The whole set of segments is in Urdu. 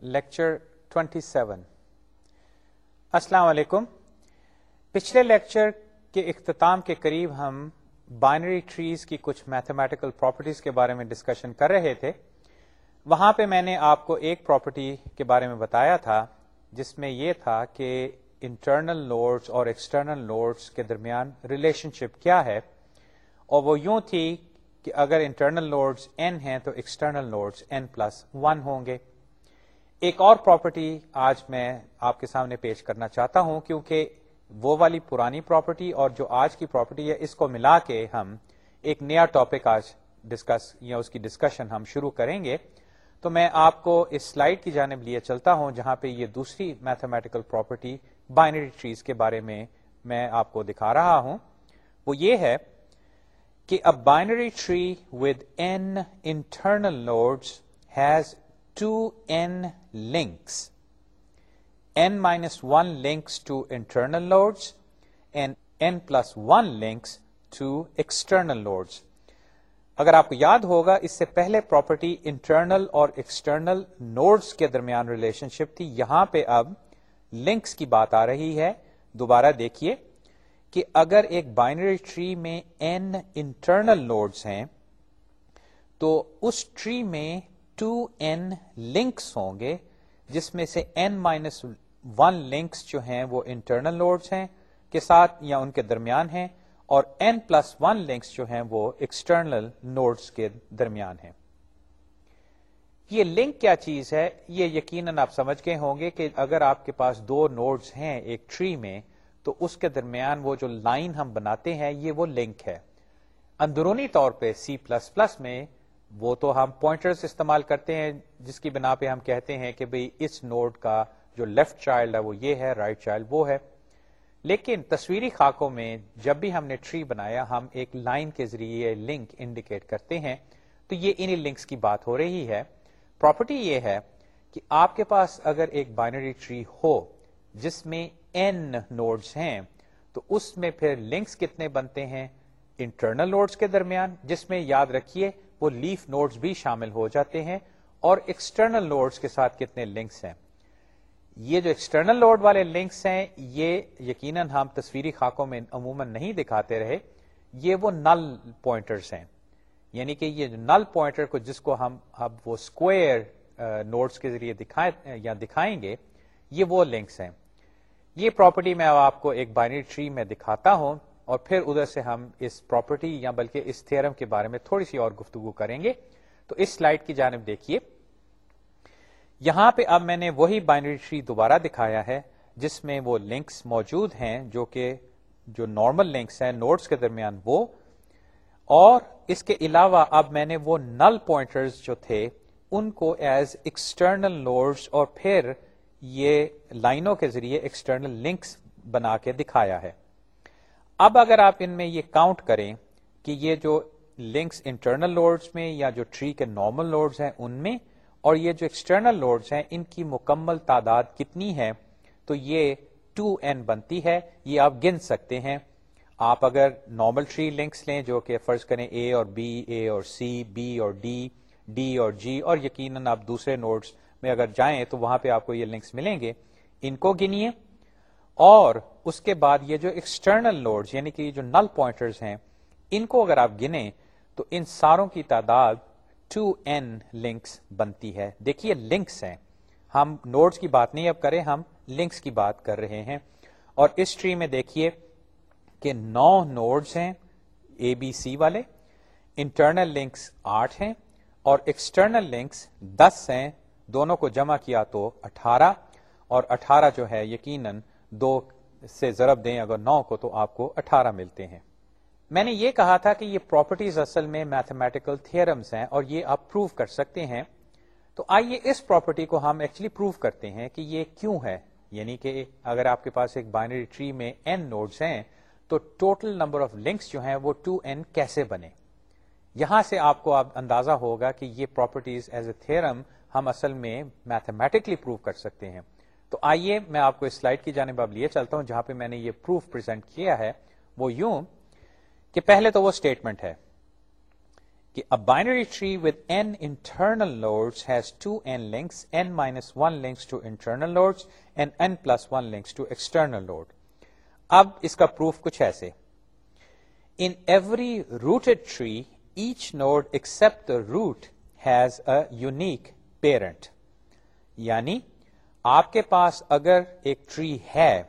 لیکچر 27 السلام علیکم۔ پچھلے لیکچر کے اختتام کے قریب ہم بائنری ٹریز کی کچھ میتھمیٹیکل پراپرٹیز کے بارے میں ڈسکشن کر رہے تھے۔ وہاں پہ میں نے آپ کو ایک پراپرٹی کے بارے میں بتایا تھا، جس میں یہ تھا کہ انٹرنل لوڈز اور ایکسٹرنل لوڈز کے درمیان ریلیشن شپ کیا ہے۔ اور وہ یوں تھی کہ اگر انٹرنل لوڈز این ہیں تو external nodes n plus one ہوں گے۔ ایک اور پراپرٹی آج میں آپ کے سامنے پیش کرنا چاہتا ہوں، کیونکہ وہ والی پرانی پراپرٹی اور جو آج کی پراپرٹی ہے، اس کو ملا کے ہم ایک نیا ٹاپک آج ڈسکس یا اس کی ڈسکشن ہم شروع کریں گے۔ تو میں آپ کو اس سلائڈ کی جانب لیے چلتا ہوں، جہاں پہ یہ دوسری میتھمیٹیکل پراپرٹی بائنری ٹریز کے بارے میں میں آپ کو دکھا رہا ہوں۔ وہ یہ ہے کہ a binary tree with n internal nodes has two n links n minus one links to internal nodes and n plus one links to external nodes اگر آپ کو یاد ہوگا، اس سے پہلے پراپرٹی انٹرنل اور ایکسٹرنل نوڈس کے درمیان ریلیشن شپ تھی۔ یہاں پہ اب لنکس کی بات آ رہی ہے۔ دوبارہ دیکھیے کہ اگر ایک بائنری ٹری میں این انٹرنل نوڈس ہیں، تو اس ٹری میں ٹو این لنکس ہوں گے، جس میں سے این مائنس ون لنکس جو ہیں وہ انٹرنل نوڈس ہیں کے ساتھ یا ان کے درمیان ہیں، اور این پلس ون لنکس جو ہیں وہ ایکسٹرنل نوڈس کے درمیان ہیں۔ یہ لنک کیا چیز ہے؟ یہ یقیناً آپ سمجھ گئے ہوں گے کہ اگر آپ کے پاس دو نوڈز ہیں ایک ٹری میں، تو اس کے درمیان وہ جو لائن ہم بناتے ہیں، یہ وہ لنک ہے۔ اندرونی طور پہ سی پلس پلس میں وہ تو ہم پوائنٹرز استعمال کرتے ہیں، جس کی بنا پہ ہم کہتے ہیں کہ بھئی اس نوڈ کا جو لیفٹ چائلڈ ہے وہ یہ ہے رائٹ right چائلڈ وہ ہے۔ لیکن تصویری خاکوں میں جب بھی ہم نے ٹری بنایا، ہم ایک لائن کے ذریعے لنک انڈیکیٹ کرتے ہیں۔ تو یہ انہی لنکس کی بات ہو رہی ہے۔ پراپرٹی یہ ہے کہ آپ کے پاس اگر ایک بائنری ٹری ہو، جس میں این نوڈز ہیں، تو اس میں پھر لنکس کتنے بنتے ہیں؟ انٹرنل نوڈز کے درمیان، جس میں یاد رکھیے وہ لیف نوڈز بھی شامل ہو جاتے ہیں اور ایکسٹرنل نوڈز کے ساتھ کتنے لنکس ہیں۔ یہ جو ایکسٹرنل لوڈ والے لنکس ہیں، یہ یقیناً ہم تصویری خاکوں میں عموماً نہیں دکھاتے رہے، یہ وہ نل پوائنٹرز ہیں۔ یعنی کہ یہ نل پوائنٹر کو جس کو ہم اب وہ اسکوئر نوٹس کے ذریعے دکھائیں یا دکھائیں گے، یہ وہ لنکس ہیں۔ یہ پراپرٹی میں آپ کو ایک بائنری ٹری میں دکھاتا ہوں۔ اور پھر ادھر سے ہم اس پراپرٹی یا بلکہ اس تھرم کے بارے میں تھوڑی سی اور گفتگو کریں گے۔ تو اس سلائڈ کی جانب دیکھیے۔ یہاں پہ اب میں نے وہی بائنری ٹری دوبارہ دکھایا ہے، جس میں وہ لنکس موجود ہیں جو کہ جو نارمل لنکس ہیں نوٹس کے درمیان وہ۔ اور اس کے علاوہ اب میں نے وہ نل پوائنٹرز جو تھے، ان کو ایز ایکسٹرنل نوڈس اور پھر یہ لائنوں کے ذریعے ایکسٹرنل لنکس بنا کے دکھایا ہے۔ اب اگر آپ ان میں یہ کاؤنٹ کریں کہ یہ جو لنکس انٹرنل لوڈس میں یا جو ٹری کے نارمل لوڈس ہیں ان میں اور یہ جو ایکسٹرنل لوڈز ہیں، ان کی مکمل تعداد کتنی ہے، تو یہ 2 این بنتی ہے، یہ آپ گن سکتے ہیں۔ آپ اگر نارمل ٹری لنکس لیں جو کہ فرض کریں اے اور بی اے اور سی بی اور ڈی ڈی اور جی اور یقیناً آپ دوسرے نوڈز میں اگر جائیں تو وہاں پہ آپ کو یہ لنکس ملیں گے۔ ان کو گنیے۔ اور اس کے بعد یہ جو ایکسٹرنل لوڈز یعنی کہ جو نل پوائنٹرز ہیں، ان کو اگر آپ گنیں تو ان ساروں کی تعداد ٹو این لنکس بنتی ہے۔ دیکھیے لنکس ہیں۔ ہم نوڈس کی بات نہیں اب کریں، ہم لنکس کی بات کر رہے ہیں۔ اور اس ٹری میں دیکھیے کہ نو نوڈس ہیں اے بی سی والے انٹرنل لنکس آٹھ ہیں اور ایکسٹرنل لنکس دس ہیں۔ دونوں کو جمع کیا تو اٹھارہ اور اٹھارہ جو ہے یقیناً دو سے ضرب دیں، اگر نو کو تو آپ کو اٹھارہ ملتے ہیں۔ میں نے یہ کہا تھا کہ یہ پراپرٹیز اصل میں میتھمیٹیکل تھرمس ہیں اور یہ آپ پروو کر سکتے ہیں۔ تو آئیے اس پراپرٹی کو ہم ایکچولی پروو کرتے ہیں کہ یہ کیوں ہے۔ یعنی کہ اگر آپ کے پاس ایک بائنری ٹری میں این نوڈز ہیں، تو ٹوٹل نمبر آف لنکس جو ہیں وہ ٹو این کیسے بنے؟ یہاں سے آپ کو اندازہ ہوگا کہ یہ پراپرٹیز ایز اے تھرم ہم اصل میں میتھمیٹکلی پروو کر سکتے ہیں۔ تو آئیے میں آپ کو اس سلائڈ کی جانب اب لیے چلتا ہوں جہاں پہ میں نے یہ پروف پرزینٹ کیا ہے وہ یوں کہ پہلے تو وہ اسٹیٹمنٹ ہے کہ a binary tree with n internal nodes has two n links, n minus 1 links to internal nodes and n plus 1 links to external node. اب اس کا پروف کچھ ایسے in every rooted tree each node except root has a unique parent یعنی آپ کے پاس اگر ایک ٹری ہے،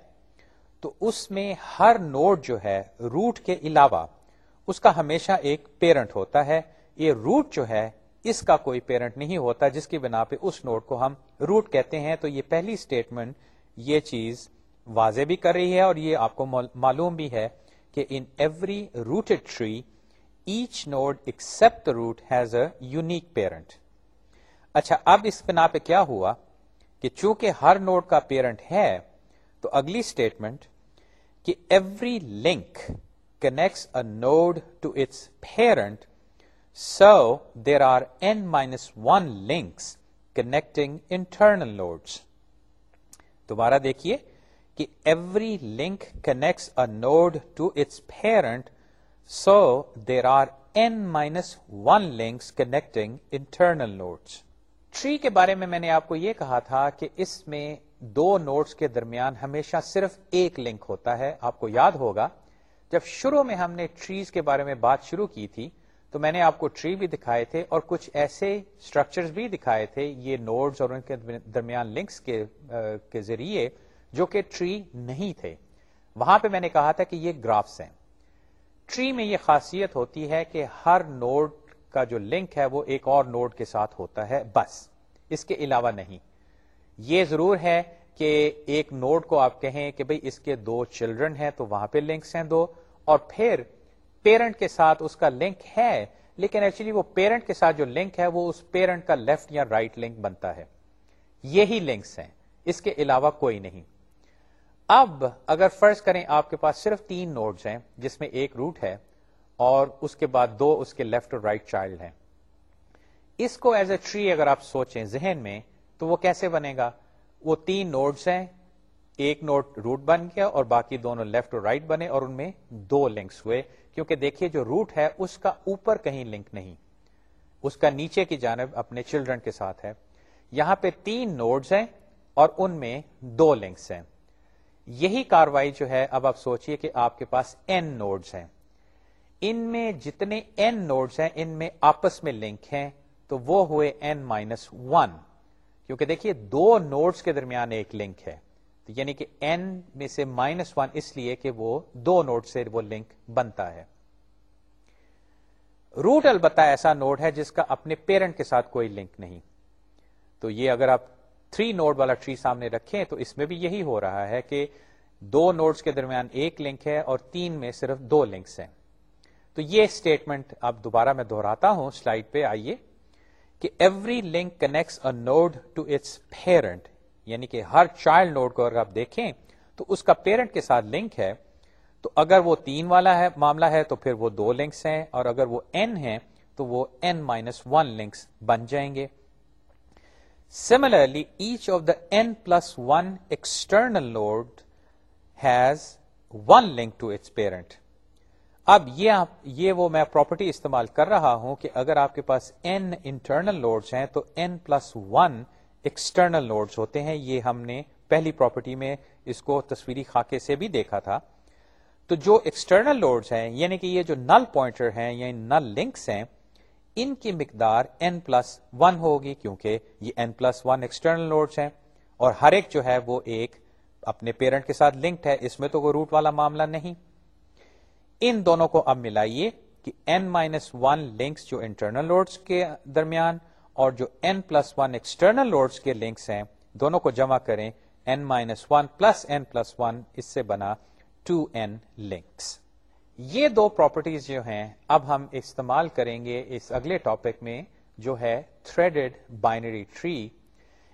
تو اس میں ہر نوڈ جو ہے روٹ کے علاوہ، اس کا ہمیشہ ایک پیرنٹ ہوتا ہے۔ یہ روٹ جو ہے، اس کا کوئی پیرنٹ نہیں ہوتا، جس کی بنا پہ اس نوڈ کو ہم روٹ کہتے ہیں۔ تو یہ پہلی اسٹیٹمنٹ یہ چیز واضح بھی کر رہی ہے اور یہ آپ کو معلوم بھی ہے کہ in every rooted tree each node except root has a unique parent اچھا اب اس بنا پہ کیا ہوا؟ کہ چونکہ ہر نوڈ کا پیرنٹ ہے، تو اگلی اسٹیٹمنٹ کہ every link connects a node to its parent so there are n minus one links connecting internal nodes دوبارہ دیکھیے کہ every link connects a node to its parent so there are n minus one links connecting internal nodes tree کے بارے میں میں نے آپ کو یہ کہا تھا کہ اس میں دو نوٹس کے درمیان ہمیشہ صرف ایک لنک ہوتا ہے۔ آپ کو یاد ہوگا، جب شروع میں ہم نے ٹریز کے بارے میں بات شروع کی تھی، تو میں نے آپ کو ٹری بھی دکھائے تھے اور کچھ ایسے اسٹرکچر بھی دکھائے تھے، یہ نوڈز اور ان کے درمیان لنکس کے ذریعے جو کہ ٹری نہیں تھے۔ وہاں پہ میں نے کہا تھا کہ یہ گرافس ہیں۔ ٹری میں یہ خاصیت ہوتی ہے کہ ہر نوڈ کا جو لنک ہے وہ ایک اور نوڈ کے ساتھ ہوتا ہے، بس۔ اس کے علاوہ نہیں۔ یہ ضرور ہے کہ ایک نوڈ کو آپ کہیں کہ بھئی اس کے دو چلڈرن ہیں تو وہاں پہ لنکس ہیں دو۔ اور پھر پیرنٹ کے ساتھ اس کا لنک ہے، لیکن ایکچولی وہ پیرنٹ کے ساتھ جو لنک ہے وہ اس پیرنٹ کا لیفٹ یا رائٹ right لنک بنتا ہے۔ یہی لنکس ہیں۔ اس کے علاوہ کوئی نہیں۔ اب اگر فرض کریں آپ کے پاس صرف تین نوڈز ہیں، جس میں ایک روٹ ہے اور اس کے بعد دو اس کے لیفٹ اور رائٹ چائلڈ ہیں۔ اس کو ایز اے ٹری اگر آپ سوچیں ذہن میں، تو وہ کیسے بنے گا؟ وہ تین نوڈز ہیں، ایک نوٹ روٹ بن گیا اور باقی دونوں لیفٹ اور رائٹ بنے اور ان میں دو لنکس ہوئے۔ کیونکہ دیکھیے جو روٹ ہے، اس کا اوپر کہیں لنک نہیں۔ اس کا نیچے کی جانب اپنے چلڈرن کے ساتھ ہے۔ یہاں پہ تین نوڈز ہیں اور ان میں دو لنکس ہیں۔ یہی کاروائی جو ہے، اب آپ سوچئے کہ آپ کے پاس این نوڈز ہیں۔ ان میں جتنے این نوڈز ہیں، ان میں آپس میں لنک ہیں، تو وہ ہوئے این مائنس ون کیونکہ دیکھیے، دو نوڈز کے درمیان ایک لنک ہے۔ تو یعنی کہ این میں سے مائنس ون اس لیے کہ وہ دو نوڈ سے وہ لنک بنتا ہے۔ روٹ البتہ ایسا نوڈ ہے جس کا اپنے پیرنٹ کے ساتھ کوئی لنک نہیں۔ تو یہ اگر آپ تھری نوڈ والا ٹری سامنے رکھیں، تو اس میں بھی یہی ہو رہا ہے کہ دو نوڈز کے درمیان ایک لنک ہے اور تین میں صرف دو لنکس ہیں۔ تو یہ اسٹیٹمنٹ اب دوبارہ میں دہراتا ہوں سلائڈ پہ آئیے کہ every link connects a node to its parent یعنی کہ ہر چائلڈ نوڈ کو اگر آپ دیکھیں تو اس کا پیرنٹ کے ساتھ لنک ہے تو اگر وہ تین والا ہے معاملہ ہے تو پھر وہ دو لنکس ہیں اور اگر وہ این ہے تو وہ این مائنس ون لنکس بن جائیں گے Similarly, each of the n plus 1 external node has one link to its parent. اب یہ یہ وہ میں پراپرٹی استعمال کر رہا ہوں کہ اگر آپ کے پاس n انٹرنل نوڈز ہیں تو n plus one external nodes ہوتے ہیں۔ یہ ہم نے پہلی پراپرٹی میں اس کو تصویری خاکے سے بھی دیکھا تھا۔ تو جو ایکسٹرنل نوڈز ہیں یعنی کہ یہ جو نل پوائنٹر ہیں یا نل لنکس ہیں، ان کی مقدار این پلس ون ہوگی کیونکہ یہ n plus one external nodes ہیں۔ اور ہر ایک جو ہے وہ ایک اپنے پیرنٹ کے ساتھ لنکڈ ہے۔ اس میں تو کوئی روٹ والا معاملہ نہیں۔ ان دونوں کو اب ملائیے کہ این مائنس ون لنکس جو انٹرنل لوڈس کے درمیان اور جو n plus one external nodes کے لنکس ہیں، دونوں کو جمع کریں۔ N minus one plus n plus one اس سے بنا ٹو این لنکس یہ دو پراپرٹیز جو ہیں، اب ہم استعمال کریں گے اس اگلے ٹاپک میں جو ہے تھریڈڈ بائنری ٹری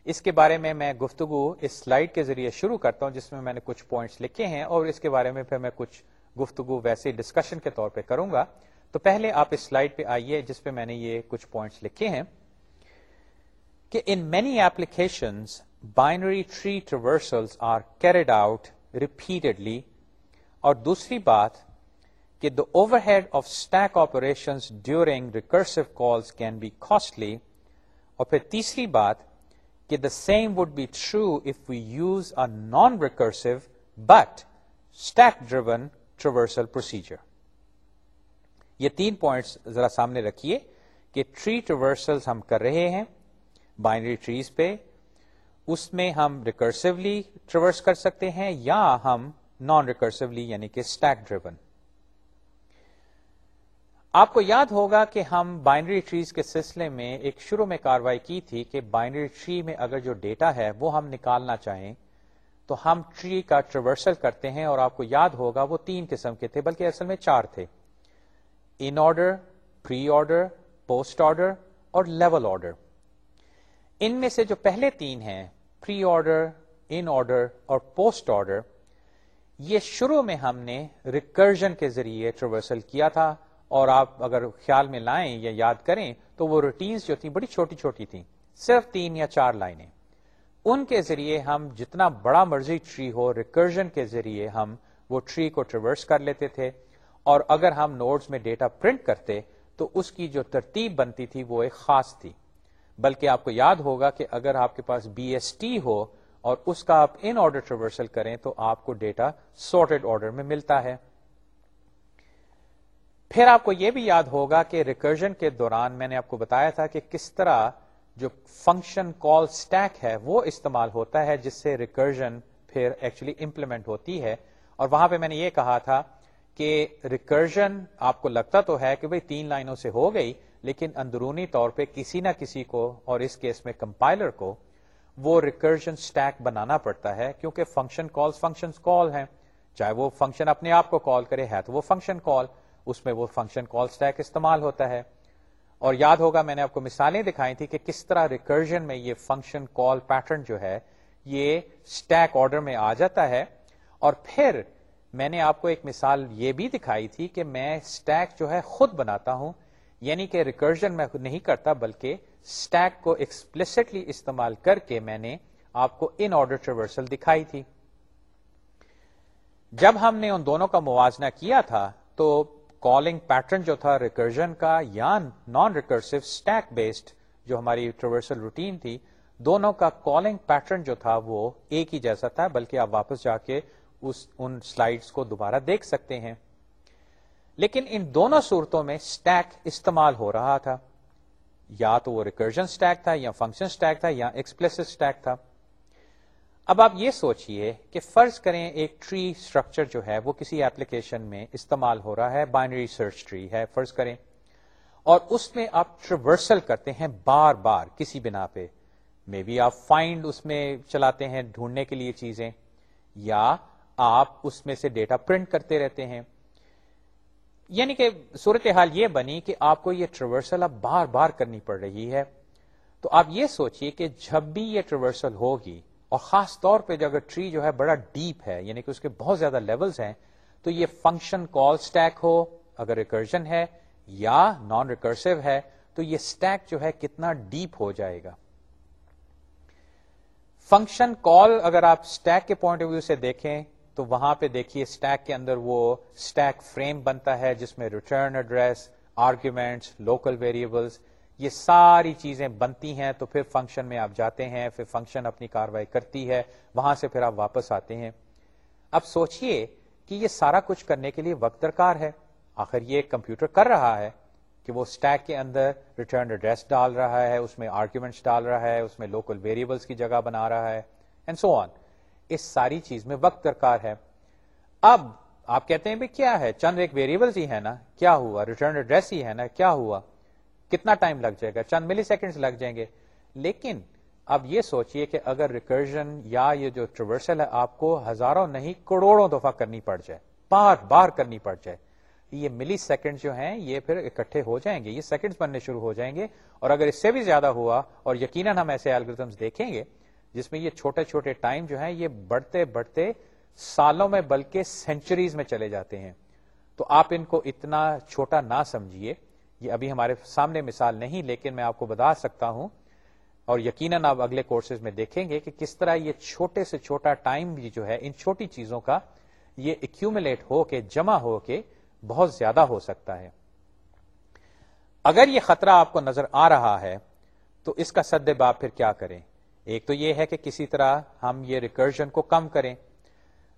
اس کے بارے میں میں گفتگو اس سلائڈ کے ذریعے شروع کرتا ہوں، جس میں میں نے کچھ پوائنٹس لکھے ہیں اور اس کے بارے میں پھر میں کچھ گفتگو ویسے ڈسکشن کے طور پہ کروں گا۔ تو پہلے آپ اس سلائڈ پہ آئیے جس پہ میں نے یہ کچھ پوائنٹس لکھے ہیں کہ in many application binary tree traversal are carried out repeatedly اور دوسری بات کہ the overhead of stack operation during recursive calls can be costly اور پھر تیسری بات کہ the same would be true if we use a non recursive but stack driven traversal procedure یہ تین پوائنٹس ذرا سامنے رکھیے کہ ٹری ٹریورسل ہم کر رہے ہیں بائنری ٹریز پہ، اس میں ہم ریکرسولی ٹریورس کر سکتے ہیں یا ہم نان ریکرسولی یعنی کہ اسٹیک ڈریون آپ کو یاد ہوگا کہ ہم بائنری ٹریز کے سلسلے میں ایک شروع میں کاروائی کی تھی کہ بائنری ٹری میں اگر جو ڈیٹا ہے وہ ہم نکالنا چاہیں تو ہم ٹری کا ٹریورسل کرتے ہیں اور آپ کو یاد ہوگا وہ تین قسم کے تھے، بلکہ اصل میں چار تھے۔ In order pre order post order اور لیول آرڈر ان میں سے جو پہلے تین ہیں پری آرڈر ان آرڈر اور پوسٹ آرڈر یہ شروع میں ہم نے ریکرجن کے ذریعے ٹریورسل کیا تھا۔ اور آپ اگر خیال میں لائیں یا یاد کریں تو وہ روٹینز جو تھیں بڑی چھوٹی چھوٹی تھیں۔ صرف تین یا چار لائنیں۔ ان کے ذریعے ہم جتنا بڑا مرضی ٹری ہو ریکرجن کے ذریعے ہم وہ ٹری کو ٹریورس کر لیتے تھے۔ اور اگر ہم نوٹس میں ڈیٹا پرنٹ کرتے تو اس کی جو ترتیب بنتی تھی وہ ایک خاص تھی۔ بلکہ آپ کو یاد ہوگا کہ اگر آپ کے پاس بی ایس ٹی ہو اور اس کا آپ ان آرڈر ٹریورسل کریں تو آپ کو ڈیٹا سارٹیڈ آرڈر میں ملتا ہے۔ پھر آپ کو یہ بھی یاد ہوگا کہ ریکرجن کے دوران میں نے آپ کو بتایا تھا کہ کس طرح جو فنکشن کال اسٹیک ہے وہ استعمال ہوتا ہے جس سے ریکرجن پھر ایکچولی امپلیمنٹ ہوتی ہے۔ اور وہاں پہ میں نے یہ کہا تھا کہ ریکرجن آپ کو لگتا تو ہے کہ بھئی تین لائنوں سے ہو گئی، لیکن اندرونی طور پہ کسی نہ کسی کو اور اس کیس میں کمپائلر کو وہ ریکرجن اسٹیک بنانا پڑتا ہے، کیونکہ فنکشن کال فنکشن کال ہیں۔ چاہے وہ فنکشن اپنے آپ کو کال کرے، ہے تو وہ فنکشن کال اس میں وہ فنکشن کال اسٹیک استعمال ہوتا ہے۔ اور یاد ہوگا میں نے آپ کو مثالیں دکھائی تھی کہ کس طرح ریکرجن میں یہ فنکشن کال پیٹرن جو ہے، یہ اسٹیک آرڈر میں آ جاتا ہے۔ اور پھر میں نے آپ کو ایک مثال یہ بھی دکھائی تھی کہ میں اسٹیک جو ہے خود بناتا ہوں۔ یعنی کہ ریکرجن میں نہیں کرتا، بلکہ اسٹیک کو ایکسپلسٹلی استعمال کر کے میں نے آپ کو ان آرڈر ٹریورسل دکھائی تھی۔ جب ہم نے ان دونوں کا موازنہ کیا تھا، تو کالنگ پیٹرن جو تھا ریکرجن کا یا نان ریکرسو اسٹیک بیسڈ جو ہماری ٹریورسل روٹین تھی، دونوں کا کالنگ پیٹرن جو تھا وہ ایک ہی جیسا تھا، بلکہ آپ واپس جا کے اس، ان سلائڈس کو دوبارہ دیکھ سکتے ہیں۔ لیکن ان دونوں صورتوں میں اسٹیک استعمال ہو رہا تھا۔ یا تو وہ ریکرجن اسٹیک تھا یا فنکشن اسٹیک تھا یا ایکسپلس اسٹیک تھا۔ اب آپ یہ سوچئے کہ فرض کریں ایک ٹری اسٹرکچر جو ہے وہ کسی ایپلیکیشن میں استعمال ہو رہا ہے، بائنری سرچ ٹری ہے، فرض کریں، اور اس میں آپ ٹریورسل کرتے ہیں بار بار کسی بنا پہ۔ مے بی آپ فائنڈ اس میں چلاتے ہیں ڈھونڈنے کے لیے چیزیں، یا آپ اس میں سے ڈیٹا پرنٹ کرتے رہتے ہیں۔ یعنی کہ صورتحال یہ بنی کہ آپ کو یہ ٹریورسل اب بار بار کرنی پڑ رہی ہے۔ تو آپ یہ سوچئے کہ جب بھی یہ ٹریورسل ہوگی اور خاص طور پہ جو اگر ٹری جو ہے بڑا ڈیپ ہے یعنی کہ اس کے بہت زیادہ لیولز ہیں، تو یہ فنکشن کال اسٹیک ہو، اگر ریکرجن ہے یا نان ریکرسو ہے، تو یہ اسٹیک جو ہے کتنا ڈیپ ہو جائے گا۔ فنکشن کال اگر آپ اسٹیک کے پوائنٹ آف ویو سے دیکھیں، تو وہاں پہ دیکھیے اسٹیک کے اندر وہ اسٹیک فریم بنتا ہے، جس میں return address arguments local variables یہ ساری چیزیں بنتی ہیں، تو پھر فنکشن میں آپ جاتے ہیں، پھر فنکشن اپنی کاروائی کرتی ہے، وہاں سے پھر آپ واپس آتے ہیں۔ اب سوچئے کہ یہ سارا کچھ کرنے کے لیے وقت درکار ہے۔ آخر یہ کمپیوٹر کر رہا ہے کہ وہ اسٹیک کے اندر ریٹرن ایڈریس ڈال رہا ہے، اس میں آرگیومنٹس ڈال رہا ہے، اس میں لوکل ویریبلس کی جگہ بنا رہا ہے اینڈ سو آن اس ساری چیز میں وقت درکار ہے۔ اب آپ کہتے ہیں بھی کیا ہے؟ چند ایک ویریبلس ہی ہے نا۔ کیا ہوا؟ ریٹرن ایڈریس ہی ہے نا۔ کیا ہوا؟ کتنا ٹائم لگ جائے گا؟ چند ملی سیکنڈ لگ جائیں گے۔ لیکن اب یہ سوچئے کہ اگر ریکرجن یا یہ جو ٹریورسل ہے، آپ کو ہزاروں نہیں، کروڑوں دفعہ کرنی پڑ جائے۔ بار بار کرنی پڑ جائے۔ یہ ملی سیکنڈ جو ہیں، یہ پھر اکٹھے ہو جائیں گے۔ یہ سیکنڈ بننے شروع ہو جائیں گے۔ اور اگر اس سے بھی زیادہ ہوا، اور یقیناً ہم ایسے الگریدمس دیکھیں گے، جس میں یہ چھوٹے چھوٹے ٹائم جو ہیں، یہ بڑھتے بڑھتے سالوں میں بلکہ سینچریز میں چلے جاتے ہیں۔ تو آپ ان کو اتنا چھوٹا نہ سمجھیے۔ یہ ابھی ہمارے سامنے مثال نہیں، لیکن میں آپ کو بتا سکتا ہوں۔ اور یقیناً آپ اگلے کورسز میں دیکھیں گے کہ کس طرح یہ چھوٹے سے چھوٹا ٹائم بھی جو ہے ان چھوٹی چیزوں کا یہ ایکوملیٹ ہو کے، جمع ہو کے بہت زیادہ ہو سکتا ہے۔ اگر یہ خطرہ آپ کو نظر آ رہا ہے، تو اس کا سد باب پھر کیا کریں؟ ایک تو یہ ہے کہ کسی طرح ہم یہ ریکرجن کو کم کریں۔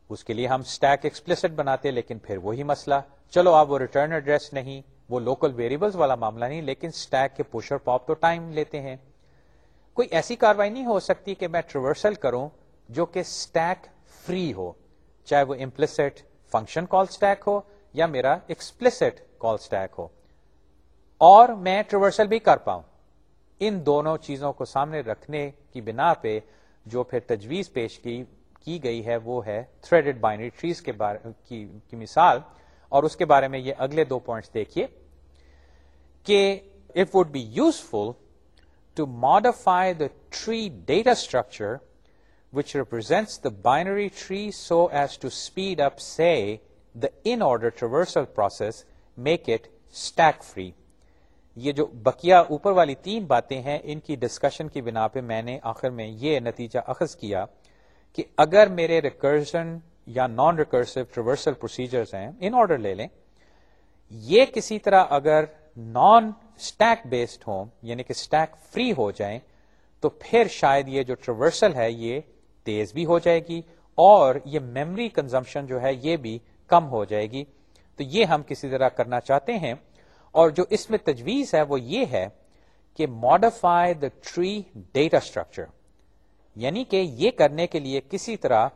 اس کے لیے ہم اسٹیک ایکسپلسٹ بناتے، لیکن پھر وہی مسئلہ۔ چلو آپ وہ ریٹرن ایڈریس نہیں۔ وہ لوکل ویریبلس والا معاملہ نہیں لیکن اسٹیک کے پوشر پاپ تو ٹائم لیتے ہیں۔ کوئی ایسی کاروائی نہیں ہو سکتی کہ میں ٹریورسل کروں جو کہ اسٹیک فری ہو چاہے وہ امپلسٹ فنکشن کال اسٹیک ہو یا میرا ایکسپلسٹ کال اسٹیک ہو۔ اور میں ٹریورسل بھی کر پاؤں۔ ان دونوں چیزوں کو سامنے رکھنے کی بنا پہ جو پھر تجویز پیش کی کی گئی ہے وہ ہے تھریڈ بائنری ٹریز کے بارے کی, کی مثال۔ اور اس کے بارے میں یہ اگلے دو پوائنٹس دیکھیے کہ it would be useful to modify the tree data structure which represents the binary tree so as to speed up say the in order traversal process make it stack free یہ جو بکیا اوپر والی تین باتیں ہیں، ان کی ڈسکشن کی بنا پہ میں نے آخر میں یہ نتیجہ اخذ کیا کہ اگر میرے ریکرزن یا نان ریکرسو ٹریورسل پروسیجرز ہیں ان آرڈر لے لیں۔ یہ کسی طرح اگر نان اسٹیک بیسڈ ہوں یعنی کہ اسٹیک فری ہو جائیں، تو پھر شاید یہ جو ٹریورسل ہے، یہ تیز بھی ہو جائے گی اور یہ میموری کنزمپشن جو ہے، یہ بھی کم ہو جائے گی۔ تو یہ ہم کسی طرح کرنا چاہتے ہیں۔ اور جو اس میں تجویز ہے، وہ یہ ہے کہ modify the tree data structure یعنی کہ یہ کرنے کے لیے کسی طرح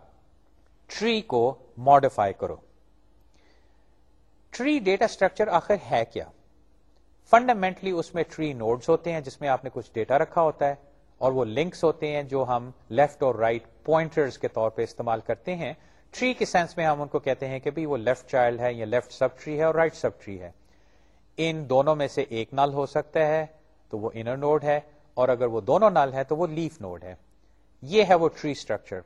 ٹری کو ماڈیفائی کرو۔ ٹری ڈیٹا اسٹرکچر آخر ہے کیا؟ فنڈامنٹلی اس میں ٹری نوڈز ہوتے ہیں جس میں آپ نے کچھ ڈیٹا رکھا ہوتا ہے اور وہ لنکس ہوتے ہیں جو ہم لیفٹ اور رائٹ right پوائنٹرز کے طور پہ استعمال کرتے ہیں۔ ٹری کے سینس میں ہم ان کو کہتے ہیں کہ وہ لیفٹ چائلڈ ہے یا لیفٹ سب ٹری ہے اور رائٹ سب ٹری ہے۔ ان دونوں میں سے ایک نل ہو سکتا ہے تو وہ انر نوڈ ہے اور اگر وہ دونوں نل ہے تو وہ لیف نوڈ ہے۔ یہ ہے وہ ٹری اسٹرکچر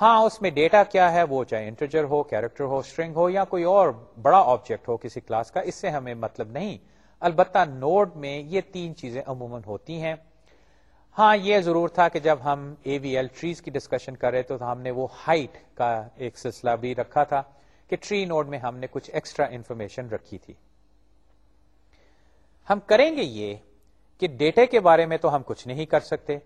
ہاں اس میں ڈیٹا کیا ہے، وہ چاہے انٹرجر ہو، کیریکٹر ہو اسٹرنگ ہو، یا کوئی اور بڑا آبجیکٹ ہو کسی کلاس کا، اس سے ہمیں مطلب نہیں۔ البتہ نوڈ میں یہ تین چیزیں عموماً ہوتی ہیں۔ ہاں یہ ضرور تھا کہ جب ہم اے وی ایل ٹریز کی ڈسکشن کر رہے تو ہم نے وہ ہائٹ کا ایک سلسلہ بھی رکھا تھا کہ ٹری نوڈ میں ہم نے کچھ ایکسٹرا انفارمیشن رکھی تھی۔ ہم کریں گے یہ کہ ڈیٹا کے بارے میں تو ہم کچھ نہیں کر سکتے۔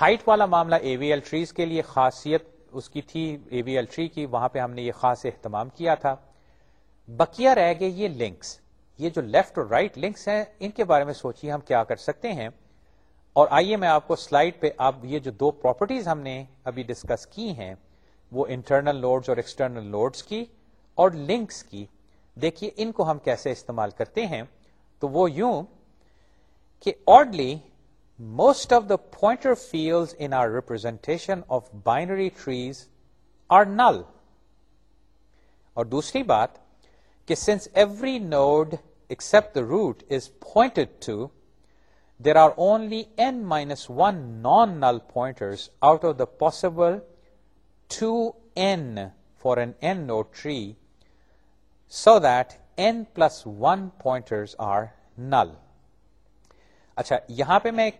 ہائٹ والا معاملہ اے وی ایل ٹریز کے لیے خاصیت اس کی تھی اے وی ایل ٹری کی، وہاں پہ ہم نے یہ خاص اہتمام کیا تھا۔ بکیا رہ گئے یہ لنکس یہ جو لیفٹ اور رائٹ لنکس ہیں، ان کے بارے میں سوچیے ہم کیا کر سکتے ہیں۔ اور آئیے میں آپ کو سلائڈ پہ اب یہ جو دو پراپرٹیز ہم نے ابھی ڈسکس کی ہیں، وہ انٹرنل لوڈز اور ایکسٹرنل لوڈز کی اور لنکس کی۔ دیکھیے ان کو ہم کیسے استعمال کرتے ہیں۔ تو وہ یوں کہ oddly most of the pointer field in our representation of binary trees are null اور دوسری بات کہ since every node except the root is pointed to there are only n minus one non null pointers out of the possible two n for an n node tree so that n plus one pointers are null اچھا یہاں پہ میں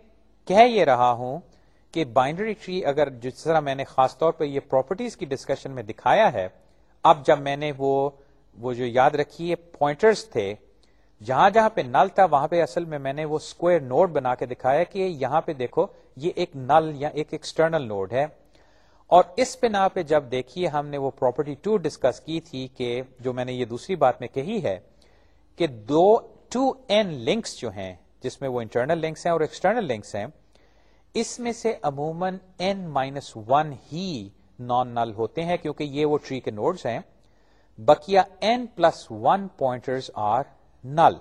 کہہ یہ رہا ہوں کہ بائنڈری ٹری اگر جس طرح میں نے خاص طور پہ یہ پراپرٹیز کی ڈسکشن میں دکھایا ہے، اب جب میں نے وہ وہ جو یاد رکھی پوائنٹرز تھے، جہاں جہاں پہ نل تھا وہاں پہ اصل میں میں نے وہ اسکوئر نوڈ بنا کے دکھایا کہ یہاں پہ دیکھو، یہ ایک نل یا ایک ایکسٹرنل نوڈ ہے۔ اور اس بنا پہ جب دیکھیے ہم نے وہ پراپرٹی ٹو ڈسکس کی تھی کہ، جو میں نے یہ دوسری بات میں کہی ہے، کہ دو ٹو این لنکس جو ہیں، جس میں وہ انٹرنل لنکس ہیں اور ایکسٹرنل لنکس ہیں اس میں سے عموماً این مائنس ون ہی نان نل ہوتے ہیں کیونکہ یہ وہ ٹری کے نوڈز ہیں۔ بکیا n plus one pointers are null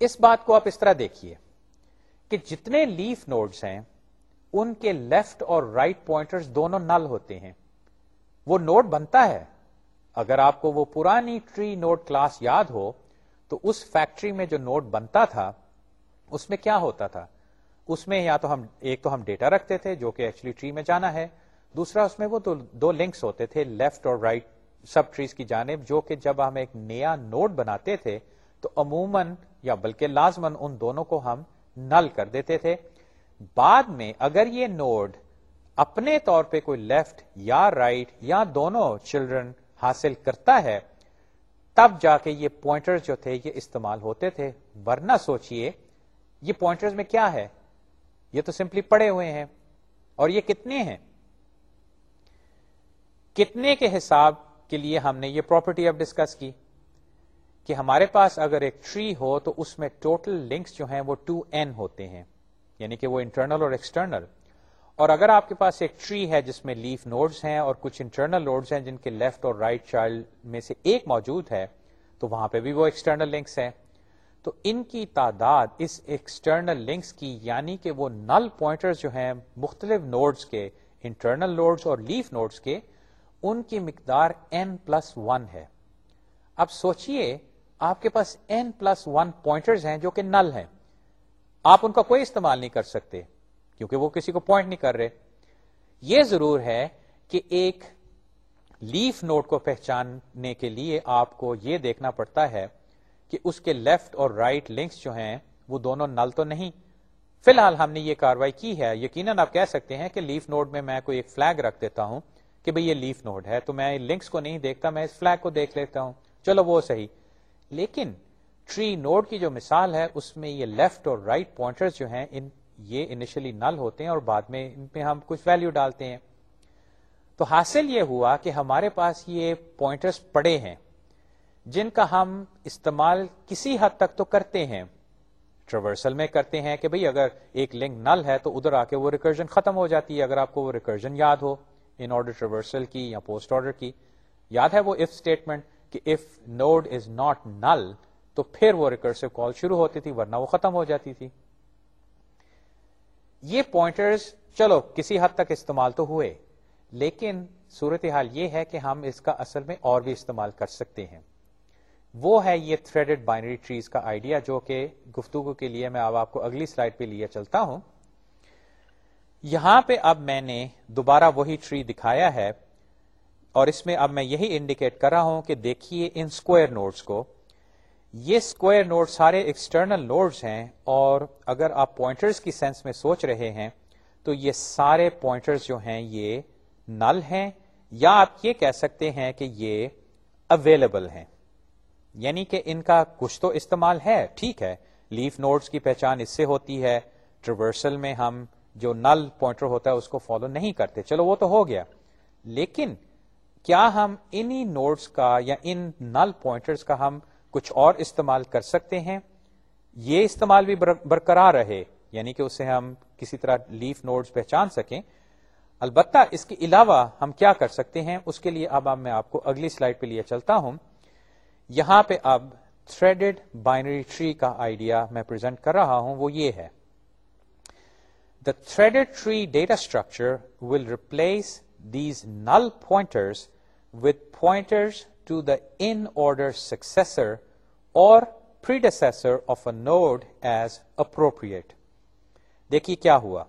اس بات کو آپ اس طرح دیکھیے کہ جتنے لیف نوڈز ہیں، ان کے لیفٹ اور رائٹ right پوائنٹرز دونوں نل ہوتے ہیں۔ وہ نوڈ بنتا ہے۔ اگر آپ کو وہ پرانی ٹری نوڈ کلاس یاد ہو، تو اس فیکٹری میں جو نوٹ بنتا تھا، اس میں کیا ہوتا تھا؟ اس میں یا تو ہم ایک تو ہم ڈیٹا رکھتے تھے جو کہ ایکچولی ٹری میں جانا ہے، دوسرا اس میں وہ دو لنکس ہوتے تھے لیفٹ اور رائٹ سب ٹریز کی جانب، جو کہ جب ہم ایک نیا نوٹ بناتے تھے، تو عموماً یا بلکہ لازمن ان دونوں کو ہم نل کر دیتے تھے۔ بعد میں اگر یہ نوڈ اپنے طور پہ کوئی لیفٹ یا رائٹ یا دونوں چلڈرن حاصل کرتا ہے، تب جا کے یہ پوائنٹر جو تھے، یہ استعمال ہوتے تھے۔ ورنہ سوچئے، یہ پوائنٹرز میں کیا ہے؟ یہ تو سمپلی پڑے ہوئے ہیں اور یہ کتنے ہیں؟ کتنے کے حساب کے لیے ہم نے یہ پراپرٹی اب ڈسکس کی کہ ہمارے پاس اگر ایک ٹری ہو تو اس میں ٹوٹل لنکس جو ہیں وہ ٹو این ہوتے ہیں یعنی کہ وہ انٹرنل اور ایکسٹرنل اور اگر آپ کے پاس ایک ٹری ہے جس میں لیف نوڈز ہیں اور کچھ انٹرنل نوڈز ہیں جن کے لیفٹ اور رائٹ right چائلڈ میں سے ایک موجود ہے، تو وہاں پہ بھی وہ ایکسٹرنل لنکس ہیں۔ تو ان کی تعداد اس ایکسٹرنل لنکس کی یعنی کہ وہ نل پوائنٹر جو ہیں، مختلف نوڈز کے انٹرنل نوڈز اور لیف نوڈز کے، ان کی مقدار این پلس ون ہے۔ اب سوچئے، آپ کے پاس این پلس ون پوائنٹرز ہیں جو کہ نل ہیں۔ آپ ان کا کوئی استعمال نہیں کر سکتے، کیونکہ وہ کسی کو پوائنٹ نہیں کر رہے۔ یہ ضرور ہے کہ ایک لیف نوٹ کو پہچاننے کے لیے آپ کو یہ دیکھنا پڑتا ہے کہ اس کے لیفٹ اور رائٹ right لنکس جو ہیں، وہ دونوں نل تو نہیں۔ فی الحال ہم نے یہ کاروائی کی ہے۔ یقیناً آپ کہہ سکتے ہیں کہ لیف نوڈ میں میں کوئی ایک فلیگ رکھ دیتا ہوں کہ بھئی یہ لیف نوڈ ہے، تو میں لنکس کو نہیں دیکھتا، میں اس فلیگ کو دیکھ لیتا ہوں۔ چلو وہ صحیح۔ لیکن ٹری نوڈ کی جو مثال ہے، اس میں یہ لیفٹ اور رائٹ right پوائنٹر جو ہیں، ان یہ انیشلی نل ہوتے ہیں اور بعد میں ان پہ ہم کچھ ویلو ڈالتے ہیں۔ تو حاصل یہ ہوا کہ ہمارے پاس یہ پوائنٹرز پڑے ہیں۔ جن کا ہم استعمال کسی حد تک تو کرتے ہیں۔ ٹریورسل میں کرتے ہیں کہ بھئی اگر ایک لنک نل ہے تو ادھر آ کے وہ ریکرجن ختم ہو جاتی ہے۔ اگر آپ کو وہ ریکرجن یاد ہو ان آرڈر ٹریورسل کی یا پوسٹ آرڈر کی، یاد ہے وہ اف اسٹیٹمنٹ کہ if node is not null تو پھر وہ ریکرسو کال شروع ہوتی تھی ورنہ وہ ختم ہو جاتی تھی۔ یہ پوائنٹرز چلو کسی حد تک استعمال تو ہوئے، لیکن صورتحال یہ ہے کہ ہم اس کا اصل میں اور بھی استعمال کر سکتے ہیں۔ وہ ہے یہ تھریڈڈ بائنری ٹریز کا آئیڈیا جو کہ گفتگو کے لیے میں اب آپ کو اگلی سلائڈ پہ لیا چلتا ہوں۔ یہاں پہ اب میں نے دوبارہ وہی ٹری دکھایا ہے اور اس میں اب میں یہی انڈیکیٹ کر رہا ہوں کہ دیکھیے ان اسکوئر نوٹس کو۔ یہ اسکوئر نوٹ سارے ایکسٹرنل نوڈز ہیں اور اگر آپ پوائنٹرز کی سینس میں سوچ رہے ہیں تو یہ سارے پوائنٹرز جو ہیں یہ نل ہیں یا آپ یہ کہہ سکتے ہیں کہ یہ اویلیبل ہیں۔ یعنی کہ ان کا کچھ تو استعمال ہے، ٹھیک ہے، لیف نوٹس کی پہچان اس سے ہوتی ہے، ٹریورسل میں ہم جو نل پوائنٹر ہوتا ہے اس کو فالو نہیں کرتے۔ چلو وہ تو ہو گیا۔ لیکن کیا ہم انہی نوٹس کا یا ان نل پوائنٹرز کا ہم کچھ اور استعمال کر سکتے ہیں؟ یہ استعمال بھی برقرار رہے یعنی کہ اسے ہم کسی طرح لیف نوڈز پہچان سکیں۔ البتہ اس کے علاوہ ہم کیا کر سکتے ہیں؟ اس کے لیے اب اب میں آپ کو اگلی سلائڈ پہ لیے چلتا ہوں۔ یہاں پہ اب تھریڈڈ بائنری ٹری کا آئیڈیا میں پرزینٹ کر رہا ہوں، وہ یہ ہے۔ The threaded tree data structure will replace these null pointers with pointers to the in order successor اور predecessor of a node as appropriate دیکھیے کیا ہوا۔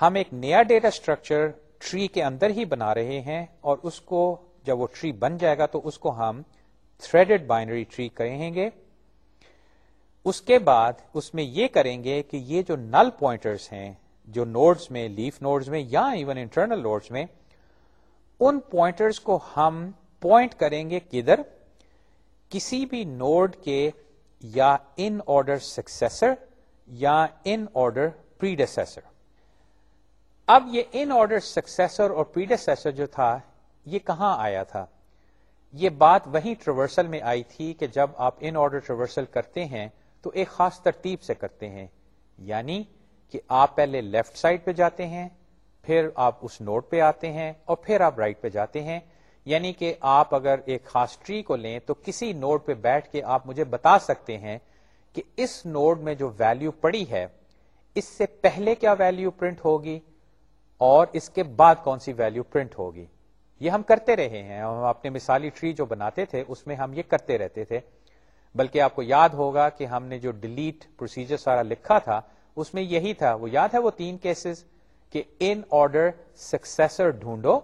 ہم ایک نیا ڈیٹا اسٹرکچر ٹری کے اندر ہی بنا رہے ہیں اور اس کو جب وہ ٹری بن جائے گا تو اس کو ہم تھریڈڈ بائنری ٹری کہیں گے۔ اس کے بعد اس میں یہ کریں گے کہ یہ جو نل پوائنٹرز ہیں، جو نوڈز میں لیف نوڈز میں یا ایون انٹرنل نوڈز میں، ان پوائنٹرز کو ہم پوائنٹ کریں گے کدھر؟ کسی بھی نوڈ کے یا ان آرڈر سکسیسر یا ان آرڈر پریڈیسر اب یہ ان آرڈر سکسیسر اور پریڈیسر جو تھا، یہ کہاں آیا تھا؟ یہ بات وہی ٹریورسل میں آئی تھی کہ جب آپ ان آرڈر ٹریورسل کرتے ہیں تو ایک خاص ترتیب سے کرتے ہیں یعنی کہ آپ پہلے لیفٹ سائڈ پہ جاتے ہیں، پھر آپ اس نوٹ پہ آتے ہیں اور پھر آپ رائٹ پہ جاتے ہیں۔ یعنی کہ آپ اگر ایک خاص ٹری کو لیں تو کسی نوڈ پہ بیٹھ کے آپ مجھے بتا سکتے ہیں کہ اس نوڈ میں جو ویلو پڑی ہے، اس سے پہلے کیا ویلو پرنٹ ہوگی اور اس کے بعد کون سی ویلو پرنٹ ہوگی۔ یہ ہم کرتے رہے ہیں، ہم اپنے مثالی ٹری جو بناتے تھے، اس میں ہم یہ کرتے رہتے تھے۔ بلکہ آپ کو یاد ہوگا کہ ہم نے جو ڈیلیٹ پروسیجر سارا لکھا تھا، اس میں یہی تھا، وہ یاد ہے وہ تین کیسز کہ ان آرڈر سکسیسر ڈھونڈو،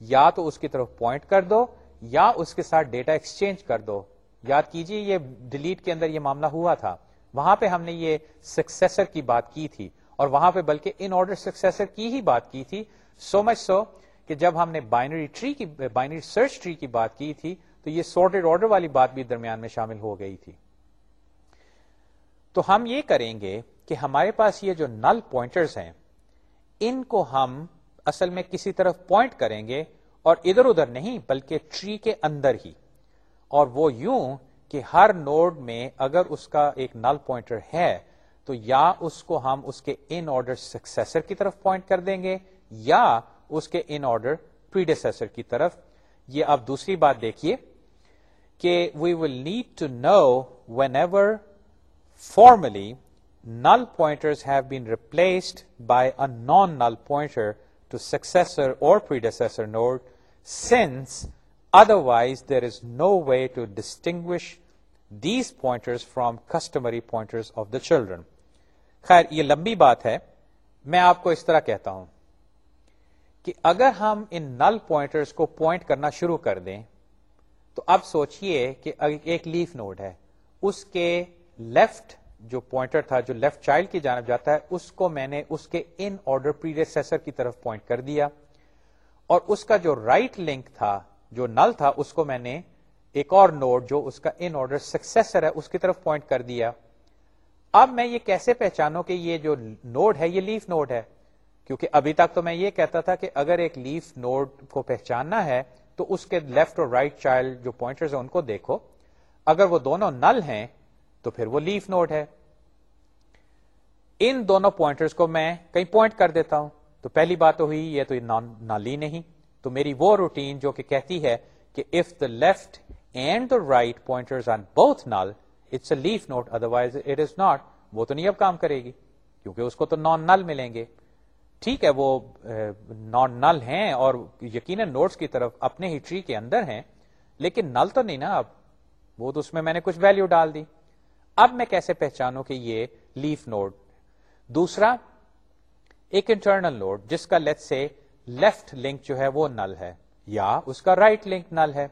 یا تو اس کی طرف پوائنٹ کر دو، یا اس کے ساتھ ڈیٹا ایکسچینج کر دو۔ یاد کیجیے، یہ ڈیلیٹ کے اندر یہ معاملہ ہوا تھا۔ وہاں پہ ہم نے یہ سکسیسر کی بات کی تھی، اور وہاں پہ بلکہ ان آرڈر سکسیسر کی ہی بات کی تھی۔ سو مچ سو کہ جب ہم نے بائنری ٹری کی بائنری سرچ ٹری کی بات کی تھی، تو یہ سارٹیڈ آرڈر والی بات بھی درمیان میں شامل ہو گئی تھی۔ تو ہم یہ کریں گے کہ ہمارے پاس یہ جو نل پوائنٹرز ہیں، ان کو ہم اصل میں کسی طرف پوائنٹ کریں گے اور ادھر ادھر نہیں، بلکہ ٹری کے اندر ہی۔ اور وہ یوں کہ ہر نوڈ میں اگر اس کا ایک نل پوائنٹر ہے، تو یا اس کو ہم اس کے ان آرڈر سکسیسر کی طرف پوائنٹ کر دیں گے، یا اس کے ان آرڈر پریڈیسر کی طرف۔ یہ آپ دوسری بات دیکھیے کہ we will need to know whenever formerly null pointers have been replaced by a non null pointer to successor اور predecessor node since otherwise there is no way to distinguish these pointers from customary pointers of the children خیر، یہ لمبی بات ہے۔ میں آپ کو اس طرح کہتا ہوں۔ کہ اگر ہم ان نل پوائنٹرز کو پوائنٹ کرنا شروع کر دیں، تو اب سوچئے کہ ایک لیف نوڈ ہے۔ اس کے لیفٹ جو پوائنٹر تھا، جو لیفٹ چائلڈ کی جانب جاتا ہے، اس کو میں نے اس کے ان آرڈر پریڈیسر کی طرف پوائنٹ کر دیا۔ اور اس کا جو رائٹ right لنک تھا، جو نل تھا، اس کو میں نے ایک اور نوڈ جو اس کا ان آرڈر سکسیسر ہے، اس کی طرف پوائنٹ کر دیا۔ اب میں یہ کیسے پہچانوں کہ یہ جو نوڈ ہے، یہ لیف نوڈ ہے؟ کیونکہ ابھی تک تو میں یہ کہتا تھا کہ اگر ایک لیف نوڈ کو پہچاننا ہے تو اس کے لیفٹ اور رائٹ چائلڈ جو پوائنٹرز ہیں ان کو دیکھو۔ اگر وہ دونوں نل ہیں تو پھر وہ لیف نوڈ ہے۔ ان دونوں پوائنٹرز کو میں کہیں پوائنٹ کر دیتا ہوں۔ تو پہلی بات تو ہوئی، یہ تو نل ہی نہیں۔ تو میری وہ روٹین جو کہ کہتی ہے کہ if the left and the right pointers are both null it's a leaf node otherwise it is not وہ تو نہیں اب کام کرے گی، کیونکہ اس کو تو نان نل ملیں گے۔ ٹھیک ہے، وہ نان نل ہیں اور یقیناً نوٹس کی طرف اپنے ہی ٹری کے اندر ہیں، لیکن نل تو نہیں نا اب۔ وہ تو اس میں میں نے کچھ ویلو ڈال دی۔ اب میں کیسے پہچانوں کہ یہ لیف نوڈ دوسرا، ایک انٹرنل نوڈ جس کا لیٹ سے لیفٹ لنک جو ہے وہ نل ہے، یا اس کا رائٹ right لنک نل ہے۔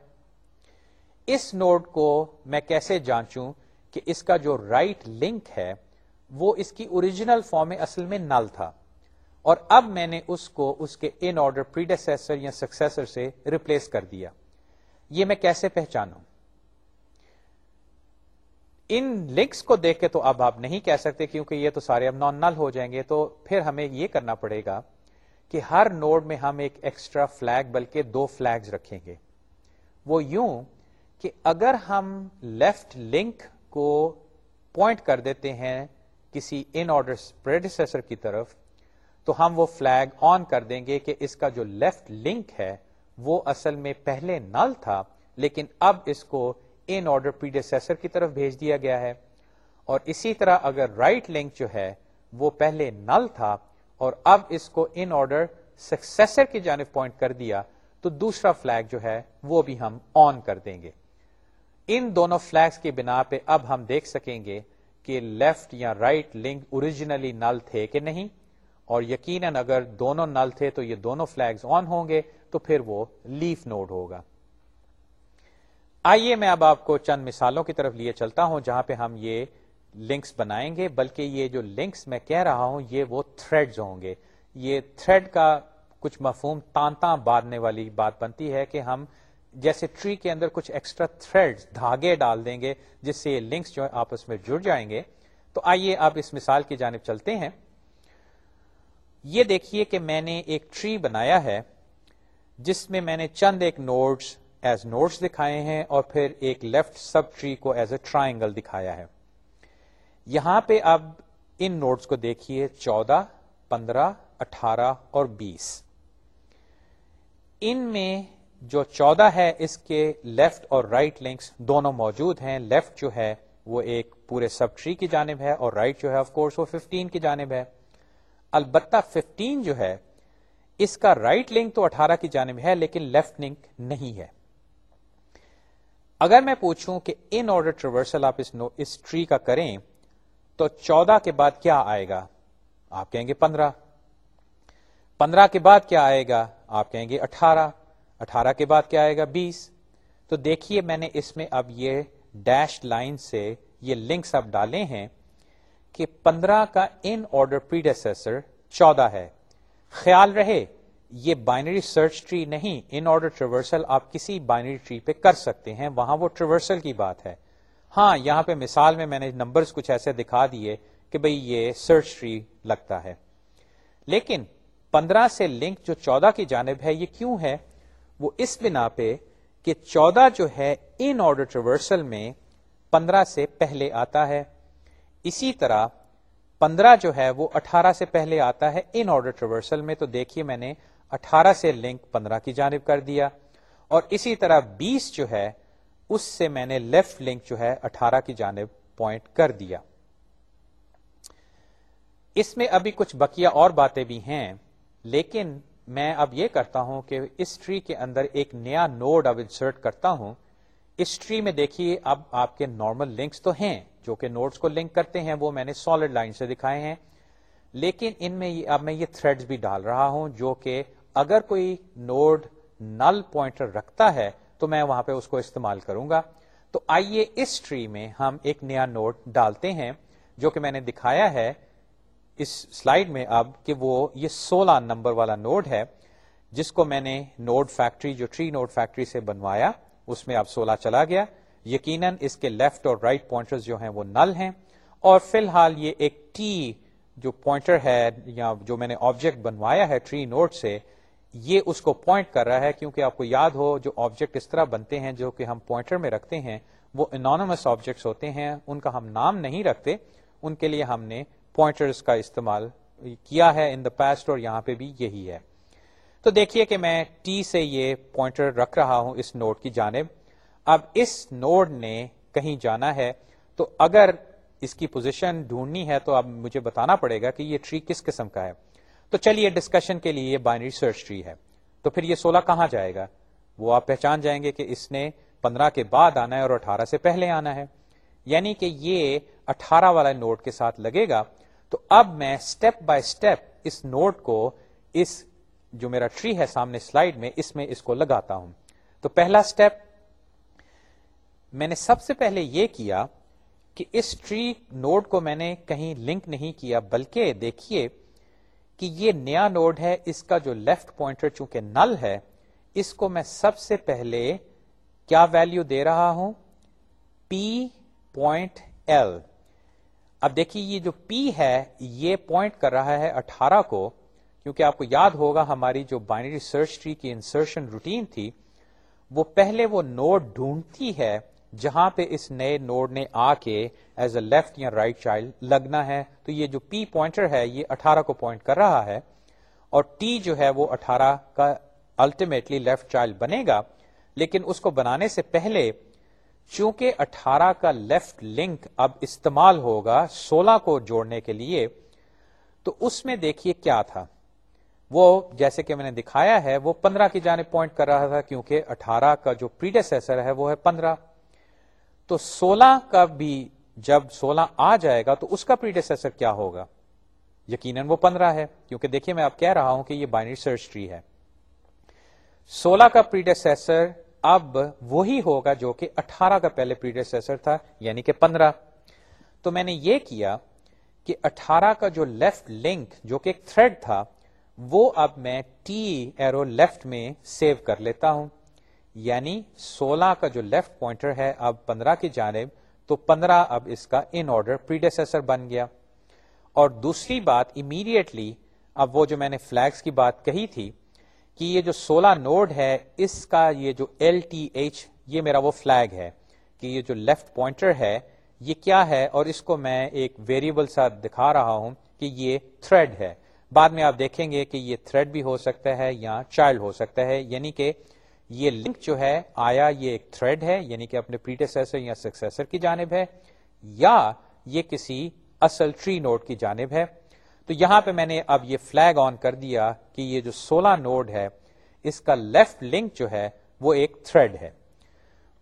اس نوڈ کو میں کیسے جانچوں کہ اس کا جو رائٹ right لنک ہے، وہ اس کی اوریجنل فارم میں اصل میں نل تھا؟ اور اب میں نے اس کو اس کے ان آرڈر پریڈیسر یا سکسیسر سے ریپلیس کر دیا۔ یہ میں کیسے پہچانوں؟ ان لنکس کو دیکھ کے تو اب آپ نہیں کہہ سکتے کیونکہ یہ تو سارے اب نان نل ہو جائیں گے، تو پھر ہمیں یہ کرنا پڑے گا کہ ہر نوڈ میں ہم ایک ایکسٹرا فلیگ بلکہ دو فلیگز رکھیں گے۔ وہ یوں کہ اگر ہم لیفٹ لنک کو پوائنٹ کر دیتے ہیں کسی ان آرڈر پریڈیسر کی طرف تو ہم وہ فلیگ آن کر دیں گے کہ اس کا جو لیفٹ لنک ہے، وہ اصل میں پہلے نل تھا، لیکن اب اس کو ان آرڈر پریڈیسر کی طرف بھیج دیا گیا ہے۔ اور اسی طرح اگر رائٹ right لنک جو ہے، وہ پہلے نل تھا اور اب اس کو ان آرڈر سکسیسر کی جانب پوائنٹ کر دیا، تو دوسرا فلیگ جو ہے، وہ بھی ہم آن کر دیں گے۔ ان دونوں فلیگس کی بنا پہ اب ہم دیکھ سکیں گے کہ لیفٹ یا رائٹ لنک اوریجنلی نل تھے کہ نہیں۔ اور یقیناً اگر دونوں نل تھے تو یہ دونوں فلیگز آن ہوں گے، تو پھر وہ لیف نوڈ ہوگا۔ آئیے میں اب آپ کو چند مثالوں کی طرف لیے چلتا ہوں، جہاں پہ ہم یہ لنکس بنائیں گے، بلکہ یہ جو لنکس میں کہہ رہا ہوں، یہ وہ تھریڈز ہوں گے۔ یہ تھریڈ کا کچھ مفہوم تانتا باندھنے والی بات بنتی ہے کہ ہم جیسے ٹری کے اندر کچھ ایکسٹرا تھریڈ دھاگے ڈال دیں گے، جس سے یہ لنکس جو آپس میں جڑ جائیں گے۔ تو آئیے اب اس مثال کی جانب چلتے ہیں۔ یہ دیکھیے کہ میں نے ایک ٹری بنایا ہے، جس میں میں نے چند ایک نوٹس ایز نوٹس دکھائے ہیں اور پھر ایک لیفٹ سب ٹری کو ایز اے ٹرائنگل دکھایا ہے۔ یہاں پہ اب ان نوٹس کو دیکھیے، چودہ، پندرہ، اٹھارہ اور بیس۔ ان میں جو چودہ ہے، اس کے لیفٹ اور رائٹ right لنکس دونوں موجود ہیں۔ لیفٹ جو ہے، وہ ایک پورے سب ٹری کی جانب ہے اور رائٹ right جو ہے آف کورس وہ ففٹین کی جانب ہے۔ البتہ ففٹین جو ہے اس کا رائٹ right لنک تو اٹھارہ کی جانب ہے لیکن لیفٹ لنک نہیں ہے۔ اگر میں پوچھوں کہ ان آرڈر ٹریورسل آپ اس, اس ٹری کا کریں تو چودہ کے بعد کیا آئے گا؟ آپ کہیں گے پندرہ۔ پندرہ کے بعد کیا آئے گا؟ آپ کہیں گے اٹھارہ۔ اٹھارہ کے بعد کیا آئے گا؟ بیس۔ تو دیکھیے میں نے اس میں اب یہ ڈیش لائن سے یہ لنکس اب ڈالے ہیں۔ کہ پندرہ کا ان آرڈر پریڈیسر چودہ ہے۔ خیال رہے، یہ بائنری سرچ ٹری نہیں، ان آرڈر ٹریورسل آپ کسی بائنری ٹری پہ کر سکتے ہیں، وہاں وہ ٹریورسل کی بات ہے۔ ہاں یہاں پہ مثال میں میں نے نمبرز کچھ ایسے دکھا دیے کہ بھئی یہ سرچ ٹری لگتا ہے۔ لیکن پندرہ سے لنک جو چودہ کی جانب ہے، یہ کیوں ہے؟ وہ اس بنا پہ کہ چودہ جو ہے، ان آرڈر ٹریورسل میں پندرہ سے پہلے آتا ہے۔ اسی طرح پندرہ جو ہے وہ اٹھارہ سے پہلے آتا ہے ان آرڈر ٹریورسل میں، تو دیکھیے میں نے اٹھارہ سے لنک پندرہ کی جانب کر دیا۔ اور اسی طرح بیس جو ہے، اس سے میں نے لیفٹ لنک جو ہے اٹھارہ کی جانب پوائنٹ کر دیا۔ اس میں ابھی کچھ بقیہ اور باتیں بھی ہیں، لیکن میں اب یہ کرتا ہوں کہ اس ٹری کے اندر ایک نیا نوڈ اب انسرٹ کرتا ہوں۔ اس ٹری میں دیکھیے، اب آپ کے نارمل لنکس تو ہیں۔ جو کہ نوٹس کو لنک کرتے ہیں، وہ میں نے سالڈ لائن سے دکھائے ہیں۔ لیکن ان میں اب میں یہ تھریڈز بھی ڈال رہا ہوں، جو کہ اگر کوئی نوڈ نل پوائنٹر رکھتا ہے، تو میں وہاں پہ اس کو استعمال کروں گا۔ تو آئیے اس ٹری میں ہم ایک نیا نوڈ ڈالتے ہیں، جو کہ میں نے دکھایا ہے۔ اس سلائڈ میں اب کہ وہ یہ سولہ نمبر والا نوڈ ہے، جس کو میں نے نوڈ فیکٹری جو ٹری نوڈ فیکٹری سے بنوایا، اس میں اب سولہ چلا گیا۔ یقیناً اس کے لیفٹ اور رائٹ right پوائنٹر جو ہیں وہ نل ہیں۔ اور فی الحال یہ ایک ٹی جو پوائنٹر ہے یا جو میں نے آبجیکٹ بنوایا ہے ٹری نوٹ سے، یہ اس کو پوائنٹ کر رہا ہے کیونکہ آپ کو یاد ہو جو آبجیکٹ اس طرح بنتے ہیں جو کہ ہم پوائنٹر میں رکھتے ہیں، وہ انانومس آبجیکٹس ہوتے ہیں، ان کا ہم نام نہیں رکھتے۔ ان کے لیے ہم نے پوائنٹرز کا استعمال کیا ہے ان دا پاسٹ اور یہاں پہ بھی یہی ہے۔ تو دیکھیے کہ میں ٹی سے یہ پوائنٹر رکھ رہا ہوں اس نوٹ کی جانب۔ اب اس نوڈ نے کہیں جانا ہے، تو اگر اس کی پوزیشن ڈھونڈنی ہے تو اب مجھے بتانا پڑے گا کہ یہ ٹری کس قسم کا ہے۔ تو چلیے ڈسکشن کے لیے یہ بائنری سرچ ٹری ہے۔ تو پھر یہ سولہ کہاں جائے گا؟ وہ آپ پہچان جائیں گے کہ اس نے پندرہ کے بعد آنا ہے اور اٹھارہ سے پہلے آنا ہے۔ یعنی کہ یہ اٹھارہ والا نوٹ کے ساتھ لگے گا۔ تو اب میں اسٹیپ بائی اسٹیپ اس نوٹ کو اس جو میرا ٹری ہے سامنے سلائڈ میں، اس میں اس کو لگاتا ہوں۔ تو پہلا اسٹیپ میں نے سب سے پہلے یہ کیا کہ اس ٹری نوڈ کو میں نے کہیں لنک نہیں کیا، بلکہ دیکھیے کہ یہ نیا نوڈ ہے، اس کا جو لیفٹ پوائنٹر چونکہ نل ہے، اس کو میں سب سے پہلے کیا ویلو دے رہا ہوں؟ پی پوائنٹ ایل اب دیکھیے، یہ جو پی ہے، یہ پوائنٹ کر رہا ہے اٹھارہ کو، کیونکہ آپ کو یاد ہوگا ہماری جو بائنری سرچ ٹری کی انسرشن روٹین تھی، وہ پہلے وہ نوڈ ڈھونڈتی ہے جہاں پہ اس نئے نوڈ نے آ کے ایز اے لیفٹ یا رائٹ چائلڈ لگنا ہے، تو یہ جو پی پوائنٹر ہے، یہ اٹھارہ کو پوائنٹ کر رہا ہے اور ٹی جو ہے وہ اٹھارہ کا الٹیمیٹلی لیفٹ چائلڈ بنے گا، لیکن اس کو بنانے سے پہلے چونکہ اٹھارہ کا لیفٹ لنک اب استعمال ہوگا سولہ کو جوڑنے کے لیے، تو اس میں دیکھیے کیا تھا۔ وہ جیسے کہ میں نے دکھایا ہے، وہ پندرہ کی جانب پوائنٹ کر رہا تھا کیونکہ اٹھارہ کا جو پریڈیسر ہے وہ ہے پندرہ۔ تو سولہ کا بھی جب سولہ آ جائے گا تو اس کا پریڈیسر کیا ہوگا؟ یقیناً وہ پندرہ ہے، کیونکہ دیکھیے میں اب کہہ رہا ہوں کہ یہ بائنری سرچ ٹری ہے۔ سولہ کا پریڈیسر اب وہی ہوگا جو کہ اٹھارہ کا پہلے پریڈیسر تھا یعنی کہ پندرہ۔ تو میں نے یہ کیا کہ اٹھارہ کا جو لیفٹ لنک جو کہ ایک تھریڈ تھا، وہ اب میں ٹی ایرو لیفٹ میں سیو کر لیتا ہوں۔ یعنی سولہ کا جو لیفٹ پوائنٹر ہے اب پندرہ کی جانب، تو پندرہ اب اس کا ان آرڈر پریڈیسر بن گیا۔ اور دوسری بات امیڈیٹلی اب وہ جو میں نے فلیکس کی بات کہی تھی کہ یہ جو سولہ نوڈ ہے، اس کا یہ جو ایل ٹی ایچ یہ میرا وہ فلیگ ہے کہ یہ جو لیفٹ پوائنٹر ہے، یہ کیا ہے؟ اور اس کو میں ایک ویریبل سا دکھا رہا ہوں کہ یہ تھریڈ ہے۔ بعد میں آپ دیکھیں گے کہ یہ تھریڈ بھی ہو سکتا ہے یا چائلڈ ہو سکتا ہے یعنی کہ یہ لنک جو ہے آیا یہ ایک تھریڈ ہے یعنی کہ اپنے پریڈیسر یا سکسیسر کی جانب ہے، یا یہ کسی اصل ٹری نوڈ کی جانب ہے۔ تو یہاں پہ میں نے اب یہ فلیگ آن کر دیا کہ یہ جو سولہ نوڈ ہے، اس کا لیفٹ لنک جو ہے، وہ ایک تھریڈ ہے۔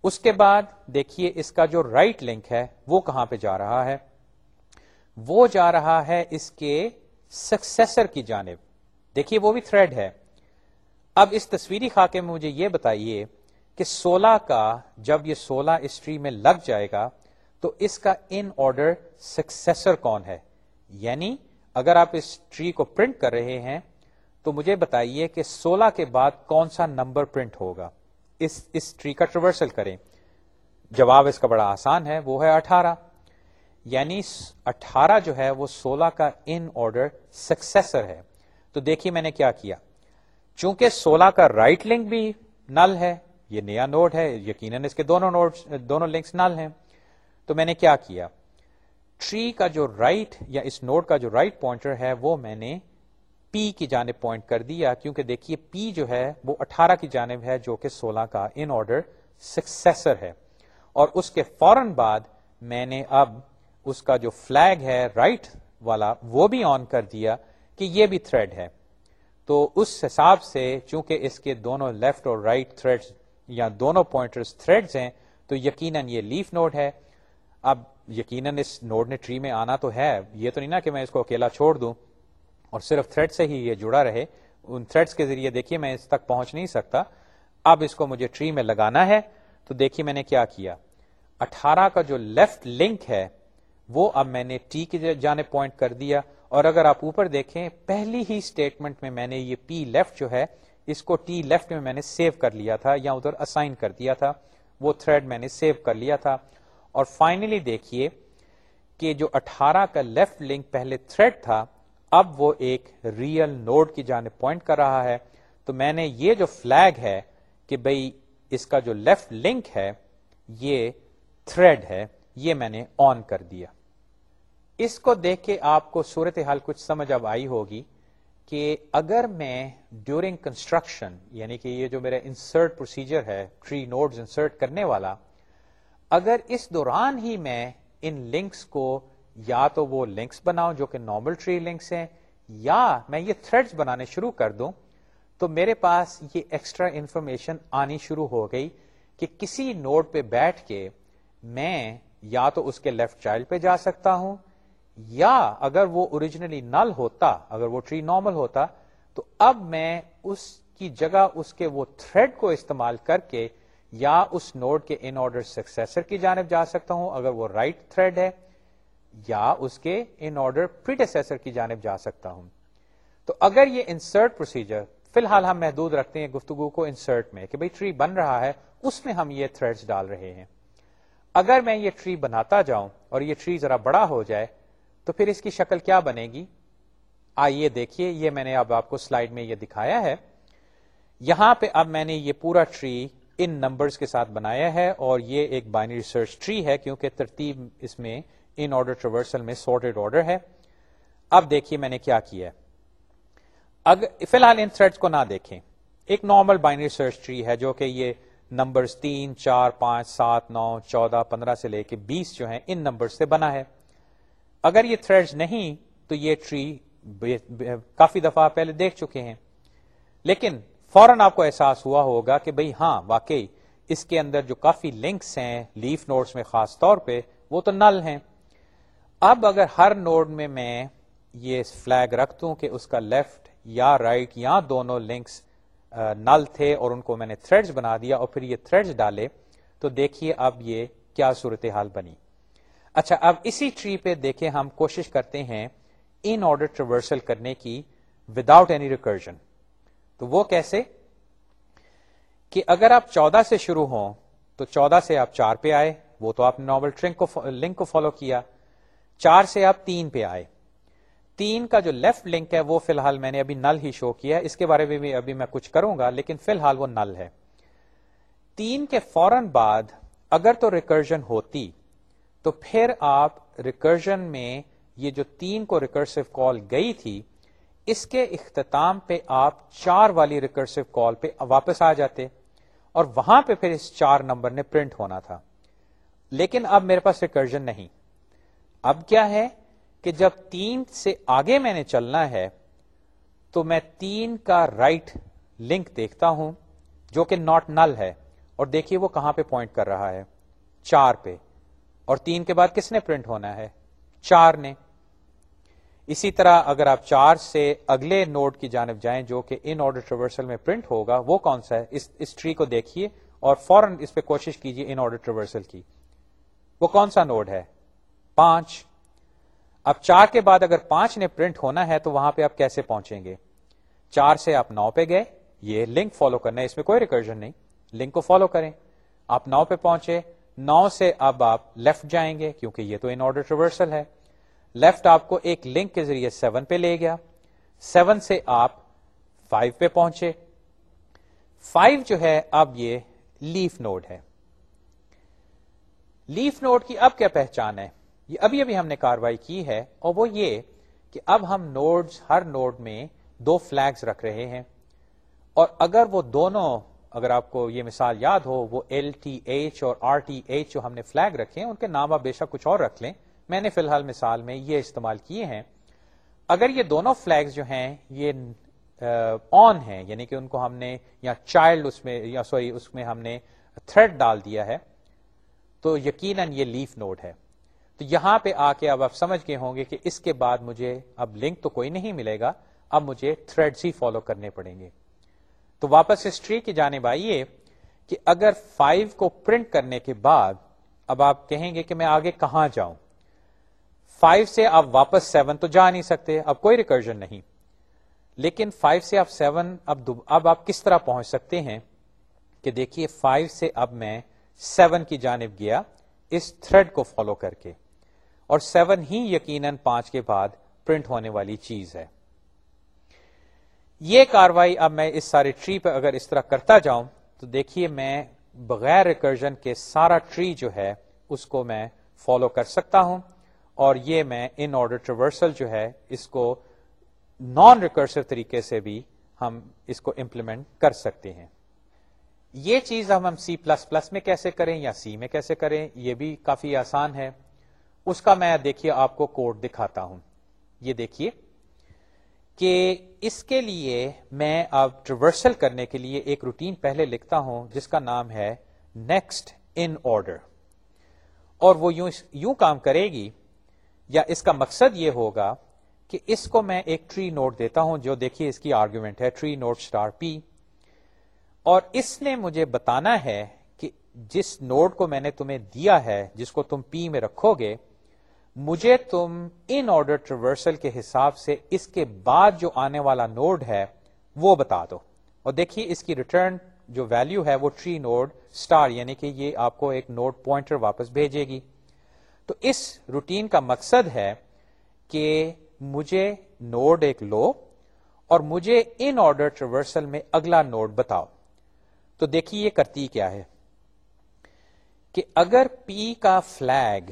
اس کے بعد دیکھیے اس کا جو رائٹ right لنک ہے، وہ کہاں پہ جا رہا ہے؟ وہ جا رہا ہے اس کے سکسیسر کی جانب۔ دیکھیے وہ بھی تھریڈ ہے۔ اب اس تصویری خاکے میں مجھے یہ بتائیے کہ سولہ کا جب یہ سولہ اس ٹری میں لگ جائے گا تو اس کا ان آرڈر سکسیسر کون ہے؟ یعنی اگر آپ اس ٹری کو پرنٹ کر رہے ہیں تو مجھے بتائیے کہ سولہ کے بعد کون سا نمبر پرنٹ ہوگا؟ اس اس ٹری کا ٹریورسل کریں۔ جواب اس کا بڑا آسان ہے، وہ ہے اٹھارہ۔ یعنی اٹھارہ جو ہے وہ سولہ کا ان آرڈر سکسیسر ہے۔ تو دیکھیے میں نے کیا کیا۔ چونکہ سولہ کا رائٹ لنک بھی نل ہے، یہ نیا نوڈ ہے، یقیناً اس کے دونوں نوڈ دونوں لنکس نل ہیں۔ تو میں نے کیا کیا؟ ٹری کا جو رائٹ یا اس نوڈ کا جو رائٹ پوائنٹر ہے، وہ میں نے پی کی جانب پوائنٹ کر دیا۔ کیونکہ دیکھیے پی جو ہے، وہ اٹھارہ کی جانب ہے، جو کہ سولہ کا ان آرڈر سکسیسر ہے۔ اور اس کے فوراً بعد میں نے اب اس کا جو فلیگ ہے رائٹ والا، وہ بھی آن کر دیا کہ یہ بھی تھریڈ ہے۔ تو اس حساب سے چونکہ اس کے دونوں لیفٹ اور رائٹ right تھریڈ یا دونوں پوائنٹرز تھریڈز ہیں، تو یقیناً یہ لیف نوڈ ہے۔ اب یقیناً اس نوڈ نے ٹری میں آنا تو ہے۔ یہ تو نہیں نا کہ میں اس کو اکیلا چھوڑ دوں اور صرف تھریڈ سے ہی یہ جڑا رہے۔ ان تھریڈس کے ذریعے دیکھیے میں اس تک پہنچ نہیں سکتا۔ اب اس کو مجھے ٹری میں لگانا ہے۔ تو دیکھیے میں نے کیا کیا۔ اٹھارہ کا جو لیفٹ لنک ہے، وہ اب میں نے ٹی کی جانے پوائنٹ کر دیا۔ اور اگر آپ اوپر دیکھیں، پہلی ہی اسٹیٹمنٹ میں میں نے یہ پی لیفٹ جو ہے، اس کو ٹی لیفٹ میں میں نے سیو کر لیا تھا، یا ادھر اسائن کر دیا تھا، وہ تھریڈ میں نے سیو کر لیا تھا۔ اور فائنلی دیکھیے کہ جو اٹھارہ کا لیفٹ لنک پہلے تھریڈ تھا، اب وہ ایک ریئل نوڈ کی جانب پوائنٹ کر رہا ہے۔ تو میں نے یہ جو فلیگ ہے کہ بھئی اس کا جو لیفٹ لنک ہے، یہ تھریڈ ہے، یہ میں نے آن کر دیا۔ اس کو دیکھ کے آپ کو صورت حال کچھ سمجھ اب آئی ہوگی کہ اگر میں ڈیورنگ کنسٹرکشن یعنی کہ یہ جو میرا انسرٹ پروسیجر ہے ٹری نوڈز انسرٹ کرنے والا، اگر اس دوران ہی میں ان لنکس کو یا تو وہ لنکس بناؤں جو کہ نارمل ٹری لنکس ہیں، یا میں یہ تھریڈز بنانے شروع کر دوں، تو میرے پاس یہ ایکسٹرا انفارمیشن آنی شروع ہو گئی کہ کسی نوڈ پہ بیٹھ کے میں یا تو اس کے لیفٹ چائلڈ پہ جا سکتا ہوں یا اگر وہ اوریجنلی نل ہوتا، اگر وہ ٹری نارمل ہوتا، تو اب میں اس کی جگہ اس کے وہ تھریڈ کو استعمال کر کے یا اس نوڈ کے ان آرڈر سکسیسر کی جانب جا سکتا ہوں، اگر وہ رائٹ right تھریڈ ہے، یا اس کے ان آرڈر پریڈیسیسر کی جانب جا سکتا ہوں۔ تو اگر یہ انسرٹ پروسیجر فی الحال ہم محدود رکھتے ہیں گفتگو کو انسرٹ میں کہ بھئی ٹری بن رہا ہے، اس میں ہم یہ تھریڈز ڈال رہے ہیں۔ اگر میں یہ ٹری بناتا جاؤں اور یہ ٹری ذرا بڑا ہو جائے تو پھر اس کی شکل کیا بنے گی؟ آئیے دیکھیے، یہ میں نے اب آپ کو سلائڈ میں یہ دکھایا ہے۔ یہاں پہ اب میں نے یہ پورا ٹری ان نمبرز کے ساتھ بنایا ہے اور یہ ایک بائنری ریسرچ ٹری ہے کیونکہ ترتیب اس میں ان آرڈر ٹریورسل میں سارٹیڈ آرڈر ہے۔ اب دیکھیے میں نے کیا کیا اگر فی الحال ان تھریڈ کو نہ دیکھیں۔ ایک نارمل بائنری ریسرچ ٹری ہے جو کہ یہ نمبر تین، چار، پانچ، سات، نو، چودہ، پندرہ سے لے کے بیس جو ہیں، ان نمبر سے بنا ہے۔ اگر یہ تھریڈ نہیں، تو یہ ٹری کافی دفعہ پہلے دیکھ چکے ہیں۔ لیکن فوراً آپ کو احساس ہوا ہوگا کہ بھئی ہاں واقعی اس کے اندر جو کافی لنکس ہیں لیف نوڈز میں خاص طور پہ، وہ تو نل ہیں۔ اب اگر ہر نوڈ میں میں یہ فلیگ رکھ دوں کہ اس کا لیفٹ یا رائٹ right یا دونوں لنکس نل تھے اور ان کو میں نے تھریڈز بنا دیا اور پھر یہ تھریڈز ڈالے، تو دیکھیے اب یہ کیا صورتحال بنی۔ اچھا اب اسی ٹری پہ دیکھیں ہم کوشش کرتے ہیں ان آرڈر ٹریورسل کرنے کی وداؤٹ اینی ریکرجن تو وہ کیسے؟ کہ اگر آپ چودہ سے شروع ہوں، تو چودہ سے آپ چار پہ آئے، وہ تو آپ نے نارمل ٹرنک کو لنک کو فالو کیا۔ چار سے آپ تین پہ آئے۔ تین کا جو لیفٹ لنک ہے، وہ فی الحال میں نے ابھی نل ہی شو کیا اس کے بارے میں بھی ابھی میں کچھ کروں گا، لیکن فی الحال وہ نل ہے۔ تین کے فوراً بعد اگر تو ریکرجن ہوتی تو پھر آپ ریکرجن میں یہ جو تین کو ریکرسو کال گئی تھی، اس کے اختتام پہ آپ چار والی ریکرسو کال پہ واپس آ جاتے اور وہاں پہ پھر اس چار نمبر نے پرنٹ ہونا تھا۔ لیکن اب میرے پاس ریکرجن نہیں۔ اب کیا ہے کہ جب تین سے آگے میں نے چلنا ہے، تو میں تین کا رائٹ right لنک دیکھتا ہوں، جو کہ ناٹ نل ہے۔ اور دیکھیے وہ کہاں پہ پوائنٹ کر رہا ہے۔ چار پہ۔ اور تین کے بعد کس نے پرنٹ ہونا ہے؟ چار نے۔ اسی طرح اگر آپ چار سے اگلے نوڈ کی جانب جائیں جو کہ ان آرڈر ٹریورسل میں پرنٹ ہوگا، وہ کون سا ہے؟ اس اس ٹری کو دیکھیے اور فوراً اس پہ کوشش کیجیے ان آرڈر ٹریورسل کی۔ وہ کون سا نوڈ ہے؟ پانچ۔ اب چار کے بعد اگر پانچ نے پرنٹ ہونا ہے تو وہاں پہ آپ کیسے پہنچیں گے؟ چار سے آپ نو پہ گئے، یہ لنک فالو کرنا ہے، اس میں کوئی ریکرجن نہیں۔ لنک کو فالو کریں۔ آپ نو پہ پہنچے نو سے اب آپ لیفٹ جائیں گے، کیونکہ یہ تو ان آرڈر ریورسل ہے۔ لیفٹ آپ کو ایک لنک کے ذریعے سیون پہ لے گیا۔ سیون سے آپ فائیو پہ پہنچے۔ فائیو جو ہے، اب یہ لیف نوڈ ہے۔ لیف نوڈ کی اب کیا پہچان ہے؟ یہ ابھی ابھی ہم نے کاروائی کی ہے، اور وہ یہ کہ اب ہم نوڈ ہر نوڈ میں دو فلیگز رکھ رہے ہیں۔ اور اگر وہ دونوں اگر آپ کو یہ مثال یاد ہو، وہ ایل ٹی ایچ اور آر ٹی ایچ جو ہم نے فلیگ رکھے ہیں، ان کے نام آپ بے شک کچھ اور رکھ لیں۔ میں نے فی الحال مثال میں یہ استعمال کیے ہیں۔ اگر یہ دونوں فلیگز جو ہیں، یہ آن ہیں یعنی کہ ان کو ہم نے، یا چائلڈ اس میں، یا سوری، اس میں ہم نے تھریڈ ڈال دیا ہے، تو یقیناً یہ لیف نوڈ ہے۔ تو یہاں پہ آ کے اب آپ سمجھ گئے ہوں گے کہ اس کے بعد مجھے اب لنک تو کوئی نہیں ملے گا، اب مجھے تھریڈ ہی فالو کرنے پڑیں گے۔ تو واپس ہسٹری کی جانب آئیے کہ اگر فائیو کو پرنٹ کرنے کے بعد اب آپ کہیں گے کہ میں آگے کہاں جاؤں؟ فائیو سے آپ واپس سیون تو جا نہیں سکتے، اب کوئی ریکرجن نہیں۔ لیکن فائیو سے آپ سیون، اب اب آپ کس طرح پہنچ سکتے ہیں؟ کہ دیکھیے فائیو سے اب میں سیون کی جانب گیا اس تھریڈ کو فالو کر کے۔ اور سیون ہی یقیناً پانچ کے بعد پرنٹ ہونے والی چیز ہے۔ یہ کاروائی اب میں اس سارے ٹری پہ اگر اس طرح کرتا جاؤں، تو دیکھیے میں بغیر ریکرجن کے سارا ٹری جو ہے، اس کو میں فالو کر سکتا ہوں اور یہ میں ان آرڈر ٹریورسل جو ہے، اس کو نان ریکرسو طریقے سے بھی ہم اس کو امپلیمنٹ کر سکتے ہیں۔ یہ چیز ہم ہم سی پلس پلس میں کیسے کریں یا سی میں کیسے کریں، یہ بھی کافی آسان ہے۔ اس کا میں دیکھیے آپ کو کوڈ دکھاتا ہوں۔ یہ دیکھیے۔ کہ اس کے لیے میں اب ٹریورسل کرنے کے لیے ایک روٹین پہلے لکھتا ہوں، جس کا نام ہے نیکسٹ ان آرڈر اور وہ یوں یوں کام کرے گی، یا اس کا مقصد یہ ہوگا کہ اس کو میں ایک ٹری نوٹ دیتا ہوں، جو دیکھیے اس کی آرگومنٹ ہے ٹری نوٹ اسٹار پی اور اس نے مجھے بتانا ہے کہ جس نوٹ کو میں نے تمہیں دیا ہے، جس کو تم پی میں رکھو گے مجھے تم ان آرڈر ٹریورسل کے حساب سے اس کے بعد جو آنے والا نوڈ ہے، وہ بتا دو۔ اور دیکھیے اس کی ریٹرن جو ویلو ہے، وہ ٹری نوڈ اسٹار یعنی کہ یہ آپ کو ایک نوڈ پوائنٹر واپس بھیجے گی۔ تو اس روٹین کا مقصد ہے کہ مجھے نوڈ ایک لو اور مجھے ان آرڈر ٹریورسل میں اگلا نوڈ بتاؤ۔ تو دیکھیے یہ کرتی کیا ہے کہ اگر پی کا فلیگ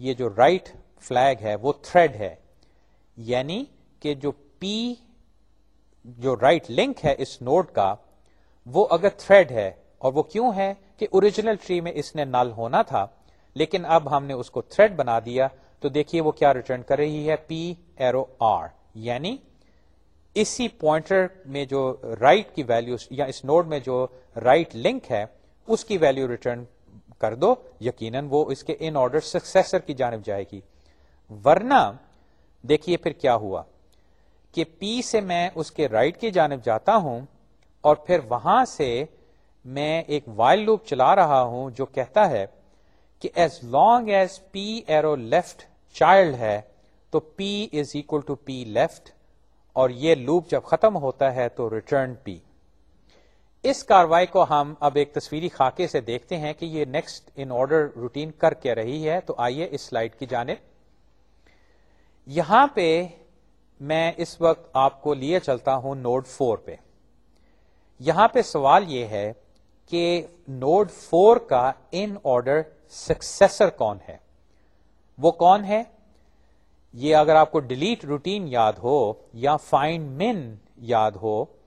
یہ جو رائٹ right فلیگ ہے وہ تھریڈ ہے. یعنی کہ جو پی جو رائٹ right لنک ہے اس نوڈ کا، وہ اگر تھریڈ ہے اور وہ کیوں ہے کہ اوریجنل ٹری میں اس نے نل ہونا تھا، لیکن اب ہم نے اس کو تھریڈ بنا دیا، تو دیکھیے وہ کیا ریٹرن کر رہی ہے؟ پی ایرو آر یعنی اسی پوائنٹر میں جو رائٹ right کی ویلو یا اس نوڈ میں جو رائٹ right لنک ہے، اس کی ویلو ریٹرن کر دو، یقیناً وہ اس کے ان آرڈر سکسیسر کی جانب جائے گی۔ ورنہ، دیکھیے پھر کیا ہوا کہ پی سے میں اس کے رائٹ کی جانب جاتا ہوں اور پھر وہاں سے میں ایک وائل لوپ چلا رہا ہوں جو کہتا ہے کہ as long as P arrow left child ہے، تو P is equal to P left اور یہ لوپ جب ختم ہوتا ہے تو ریٹرن پی اس کاروائی کو ہم اب ایک تصویری خاکے سے دیکھتے ہیں کہ یہ نیکسٹ ان آرڈر روٹین کر کے رہی ہے۔ تو آئیے اس سلائڈ کی جانب۔ یہاں پہ میں اس وقت آپ کو لیے چلتا ہوں نوڈ فور پہ۔ یہاں پہ سوال یہ ہے کہ نوڈ فور کا ان آرڈر سکسیسر کون ہے؟ وہ کون ہے؟ یہ اگر آپ کو ڈیلیٹ روٹین یاد ہو یا فائنڈ من یاد ہو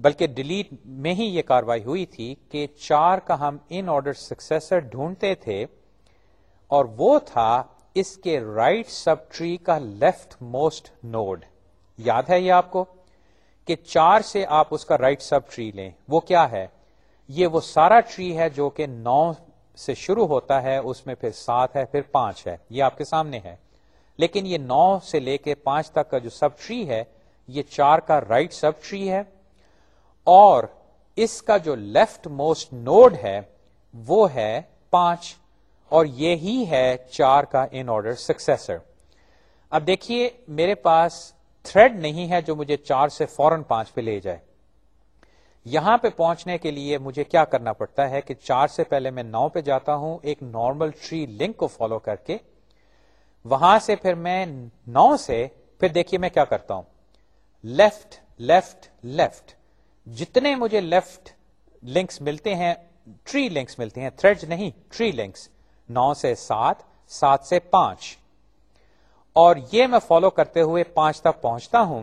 بلکہ ڈیلیٹ میں ہی یہ کاروائی ہوئی تھی کہ چار کا ہم ان آرڈر سکسیسر ڈھونڈتے تھے اور وہ تھا اس کے رائٹ سب ٹری کا لیفٹ موسٹ نوڈ۔ یاد ہے یہ آپ کو کہ چار سے آپ اس کا رائٹ سب ٹری لیں۔ وہ کیا ہے؟ یہ وہ سارا ٹری ہے جو کہ نو سے شروع ہوتا ہے، اس میں پھر سات ہے، پھر پانچ ہے۔ یہ آپ کے سامنے ہے۔ لیکن یہ نو سے لے کے پانچ تک کا جو سب ٹری ہے، یہ چار کا رائٹ سب ٹری ہے۔ اور اس کا جو لیفٹ موسٹ نوڈ ہے، وہ ہے پانچ اور یہی ہے چار کا ان آرڈر سکسیسر اب دیکھیے میرے پاس تھریڈ نہیں ہے جو مجھے چار سے فورن پانچ پہ لے جائے. یہاں پہ پہنچنے کے لیے مجھے کیا کرنا پڑتا ہے کہ چار سے پہلے میں نو پہ جاتا ہوں، ایک نارمل ٹری لنک کو فالو کر کے، وہاں سے پھر میں نو سے، پھر دیکھیے میں کیا کرتا ہوں. لیفٹ لیفٹ لیفٹ جتنے مجھے لیفٹ لنکس ملتے ہیں ٹری لنکس ملتے ہیں۔ تھریڈ نہیں ٹری لنکس نو سے سات سات سے پانچ۔ اور یہ میں فالو کرتے ہوئے پانچ تک پہنچتا ہوں۔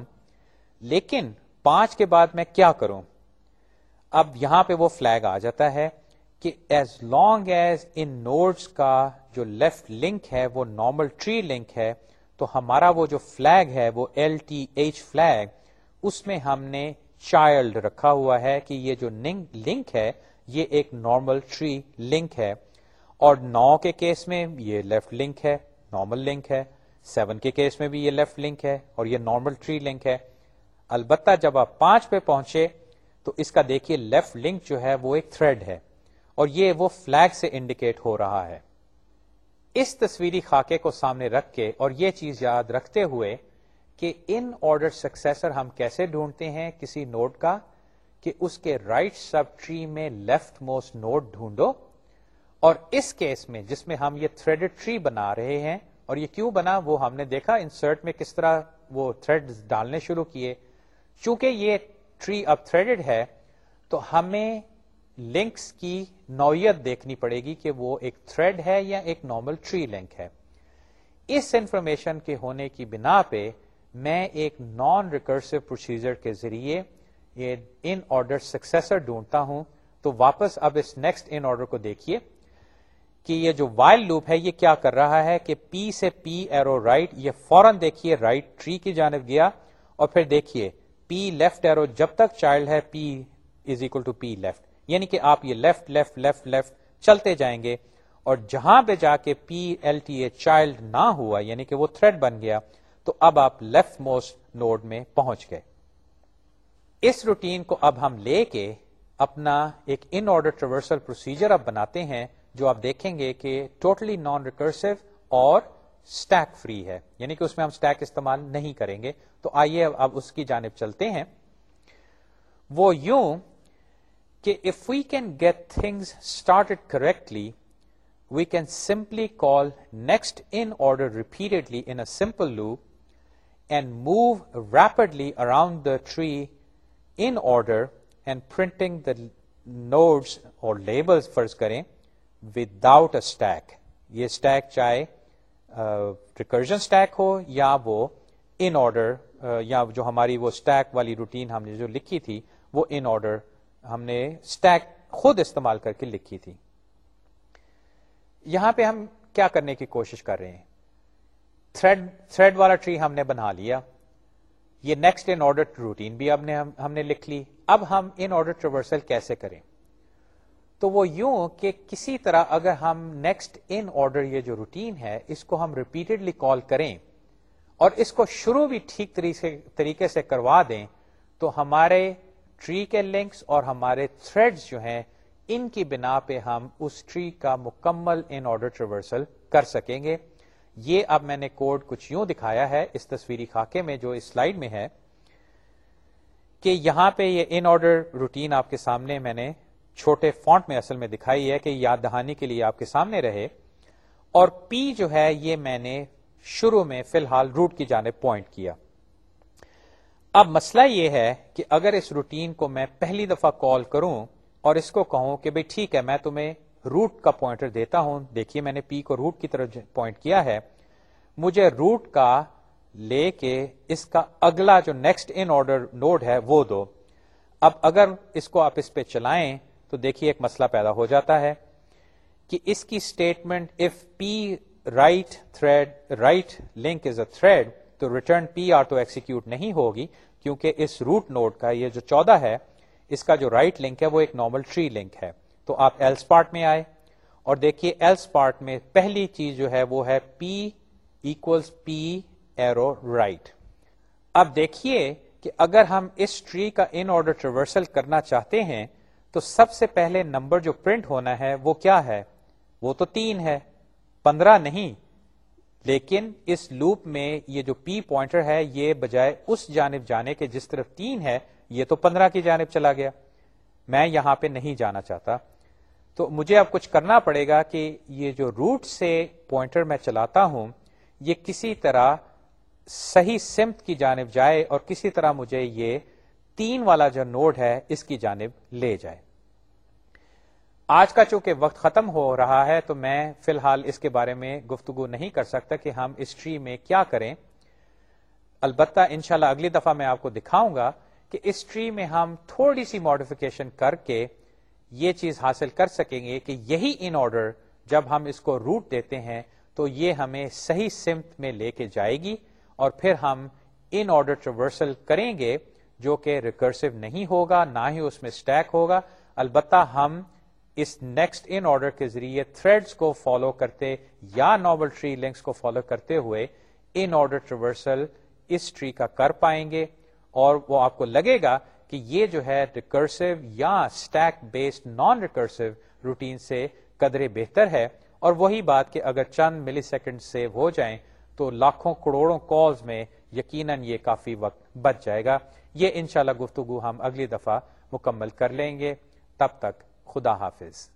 لیکن پانچ کے بعد میں کیا کروں؟ اب یہاں پہ وہ فلگ آ جاتا ہے کہ ایز لانگ ایز ان نوڈس کا جو لیفٹ لنک ہے، وہ نارمل ٹری لنک ہے، تو ہمارا وہ جو فلگ ہے، وہ ایل ٹی ایچ فلگ اس میں ہم نے چائلڈ رکھا ہوا ہے کہ یہ جو لنک ہے، یہ ایک نارمل ٹری لنک ہے۔ اور نو کے کیس میں یہ لیفٹ لنک ہے نارمل لنک ہے۔ سیون کے کیس میں بھی یہ لیفٹ لنک ہے اور یہ نارمل ٹری لنک ہے۔ البتہ جب آپ پانچ پہ پہنچے تو اس کا دیکھیے لیفٹ لنک جو ہے وہ ایک تھریڈ ہے اور یہ وہ فلیگ سے انڈیکیٹ ہو رہا ہے۔ اس تصویری خاکے کو سامنے رکھ کے اور یہ چیز یاد رکھتے ہوئے کہ ان آرڈر سکسیسر ہم کیسے ڈھونڈتے ہیں کسی نوڈ کا کہ اس کے رائٹ سب ٹری میں لیفٹ موسٹ نوڈ ڈھونڈو اور اس کیس میں جس میں ہم یہ تھریڈ ٹری بنا رہے ہیں اور یہ کیوں بنا وہ ہم نے دیکھا انسرٹ میں کس طرح وہ تھریڈ ڈالنے شروع کیے چونکہ یہ ٹری اب تھریڈ ہے تو ہمیں لنکس کی نوعیت دیکھنی پڑے گی کہ وہ ایک تھریڈ ہے یا ایک نارمل ٹری لنک ہے اس انفارمیشن کے ہونے کی بنا پہ میں ایک نان ریکرسو پروسیجر کے ذریعے یہ ان آرڈر سکسیسر ڈھونڈتا ہوں، تو واپس اب اس نیکسٹ ان آرڈر کو دیکھیے کہ یہ جو وائل لوپ ہے، یہ کیا کر رہا ہے کہ پی سے پی ایرو رائٹ یہ فوراً دیکھیے رائٹ ٹری کی جانب گیا اور پھر دیکھیے پی لیفٹ ایرو جب تک چائلڈ ہے P is equal to P left یعنی کہ آپ یہ لیفٹ لیفٹ لیفٹ لیفٹ چلتے جائیں گے اور جہاں پہ جا کے P L T A child نہ ہوا یعنی کہ وہ تھریڈ بن گیا تو اب آپ لیفٹ موسٹ نوڈ میں پہنچ گئے۔ اس روٹین کو اب ہم لے کے اپنا ایک ان آرڈر ٹریورسل پروسیجر اب بناتے ہیں، جو آپ دیکھیں گے کہ ٹوٹلی نان ریکرسو اور اسٹیک فری ہے۔ یعنی کہ اس میں ہم اسٹیک استعمال نہیں کریں گے۔ تو آئیے اب اس کی جانب چلتے ہیں۔ وہ یوں کہ if we can get things started correctly we can simply call next in order repeatedly in a simple loop and move rapidly around the tree in order and printing the nodes اور لیبلس فرض کریں ود اے اسٹیک یہ اسٹیک چاہے ریکرجن اسٹیک ہو یا وہ ان آرڈر یا جو ہماری وہ اسٹیک والی روٹین ہم نے جو لکھی تھی وہ ان آرڈر ہم نے اسٹیک خود استعمال کر کے لکھی تھی یہاں پہ ہم کیا کرنے کی کوشش کر رہے ہیں تھریڈ تھریڈ والا ٹری ہم نے بنا لیا یہ نیکسٹ ان آرڈر روٹین بھی اب نے ہم نے لکھ لی اب ہم ان آرڈر ٹریورسل کیسے کریں تو وہ یوں کہ کسی طرح اگر ہم نیکسٹ ان آرڈر یہ جو روٹین ہے، اس کو ہم ریپیٹڈلی کال کریں اور اس کو شروع بھی ٹھیک طریقے سے کروا دیں، تو ہمارے ٹری کے لنکس اور ہمارے تھریڈز جو ہیں، ان کی بنا پہ ہم اس ٹری کا مکمل ان آرڈر ٹریورسل کر سکیں گے۔ یہ اب میں نے کوڈ کچھ یوں دکھایا ہے اس تصویری خاکے میں جو اس سلائڈ میں ہے کہ یہاں پہ یہ ان آرڈر روٹین آپ کے سامنے میں نے چھوٹے فونٹ میں اصل میں دکھائی ہے کہ یاد دہانی کے لیے آپ کے سامنے رہے اور پی جو ہے یہ میں نے شروع میں فی الحال روٹ کی جانب پوائنٹ کیا۔ اب مسئلہ یہ ہے کہ اگر اس روٹین کو میں پہلی دفعہ کال کروں اور اس کو کہوں کہ بھئی ٹھیک ہے میں تمہیں روٹ کا پوائنٹر دیتا ہوں۔ دیکھیے میں نے پی کو روٹ کی طرف پوائنٹ کیا ہے۔ مجھے روٹ کا لے کے اس کا اگلا جو نیکسٹ ان آرڈر نوڈ ہے وہ دو۔ اب اگر اس کو آپ اس پہ چلائیں تو دیکھیے ایک مسئلہ پیدا ہو جاتا ہے کہ اس کی statement if P right thread right link is a thread تو ریٹرن پی آر تو ایکسیکیوٹ نہیں ہوگی کیونکہ اس روٹ نوڈ کا یہ جو چودہ ہے، اس کا جو رائٹ right لنک ہے وہ ایک نارمل ٹری لنک ہے۔ تو آپ ایلس پارٹ میں آئے اور دیکھیے ایلس پارٹ میں پہلی چیز جو ہے وہ ہے P equals P arrow right اب دیکھیے کہ اگر ہم اس ٹری کا ان آرڈر ٹریورسل کرنا چاہتے ہیں تو سب سے پہلے نمبر جو پرنٹ ہونا ہے وہ کیا ہے؟ وہ تو تین ہے، پندرہ نہیں، لیکن اس لوپ میں یہ جو پی پوائنٹر ہے یہ بجائے اس جانب جانے کے جس طرف تین ہے، یہ تو پندرہ کی جانب چلا گیا۔ میں یہاں پہ نہیں جانا چاہتا۔ تو مجھے اب کچھ کرنا پڑے گا کہ یہ جو روٹ سے پوائنٹر میں چلاتا ہوں، یہ کسی طرح صحیح سمت کی جانب جائے اور کسی طرح مجھے یہ تین والا جو نوڈ ہے، اس کی جانب لے جائے۔ آج کا چونکہ وقت ختم ہو رہا ہے، تو میں فی الحال اس کے بارے میں گفتگو نہیں کر سکتا کہ ہم اس ٹری میں کیا کریں۔ البتہ انشاءاللہ اگلی دفعہ میں آپ کو دکھاؤں گا کہ اس ٹری میں ہم تھوڑی سی ماڈیفکیشن کر کے یہ چیز حاصل کر سکیں گے کہ یہی ان آرڈر جب ہم اس کو روٹ دیتے ہیں تو یہ ہمیں صحیح سمت میں لے کے جائے گی اور پھر ہم ان آرڈر ٹریورسل کریں گے جو کہ ریکرسو نہیں ہوگا، نہ ہی اس میں اسٹیک ہوگا۔ البتہ ہم اس نیکسٹ ان آرڈر کے ذریعے تھریڈس کو فالو کرتے یا ناول ٹری لنکس کو فالو کرتے ہوئے ان آرڈر ٹریورسل اس ٹری کا کر پائیں گے اور وہ آپ کو لگے گا کہ یہ جو ہے ریکرسو یا stack based non recursive routine سے قدرے بہتر ہے اور وہی بات کہ اگر چند ملی سیکنڈ سیو ہو جائیں تو لاکھوں کروڑوں کالز میں یقیناً یہ کافی وقت بچ جائے گا۔ یہ انشاءاللہ گفتگو ہم اگلی دفعہ مکمل کر لیں گے۔ تب تک خدا حافظ۔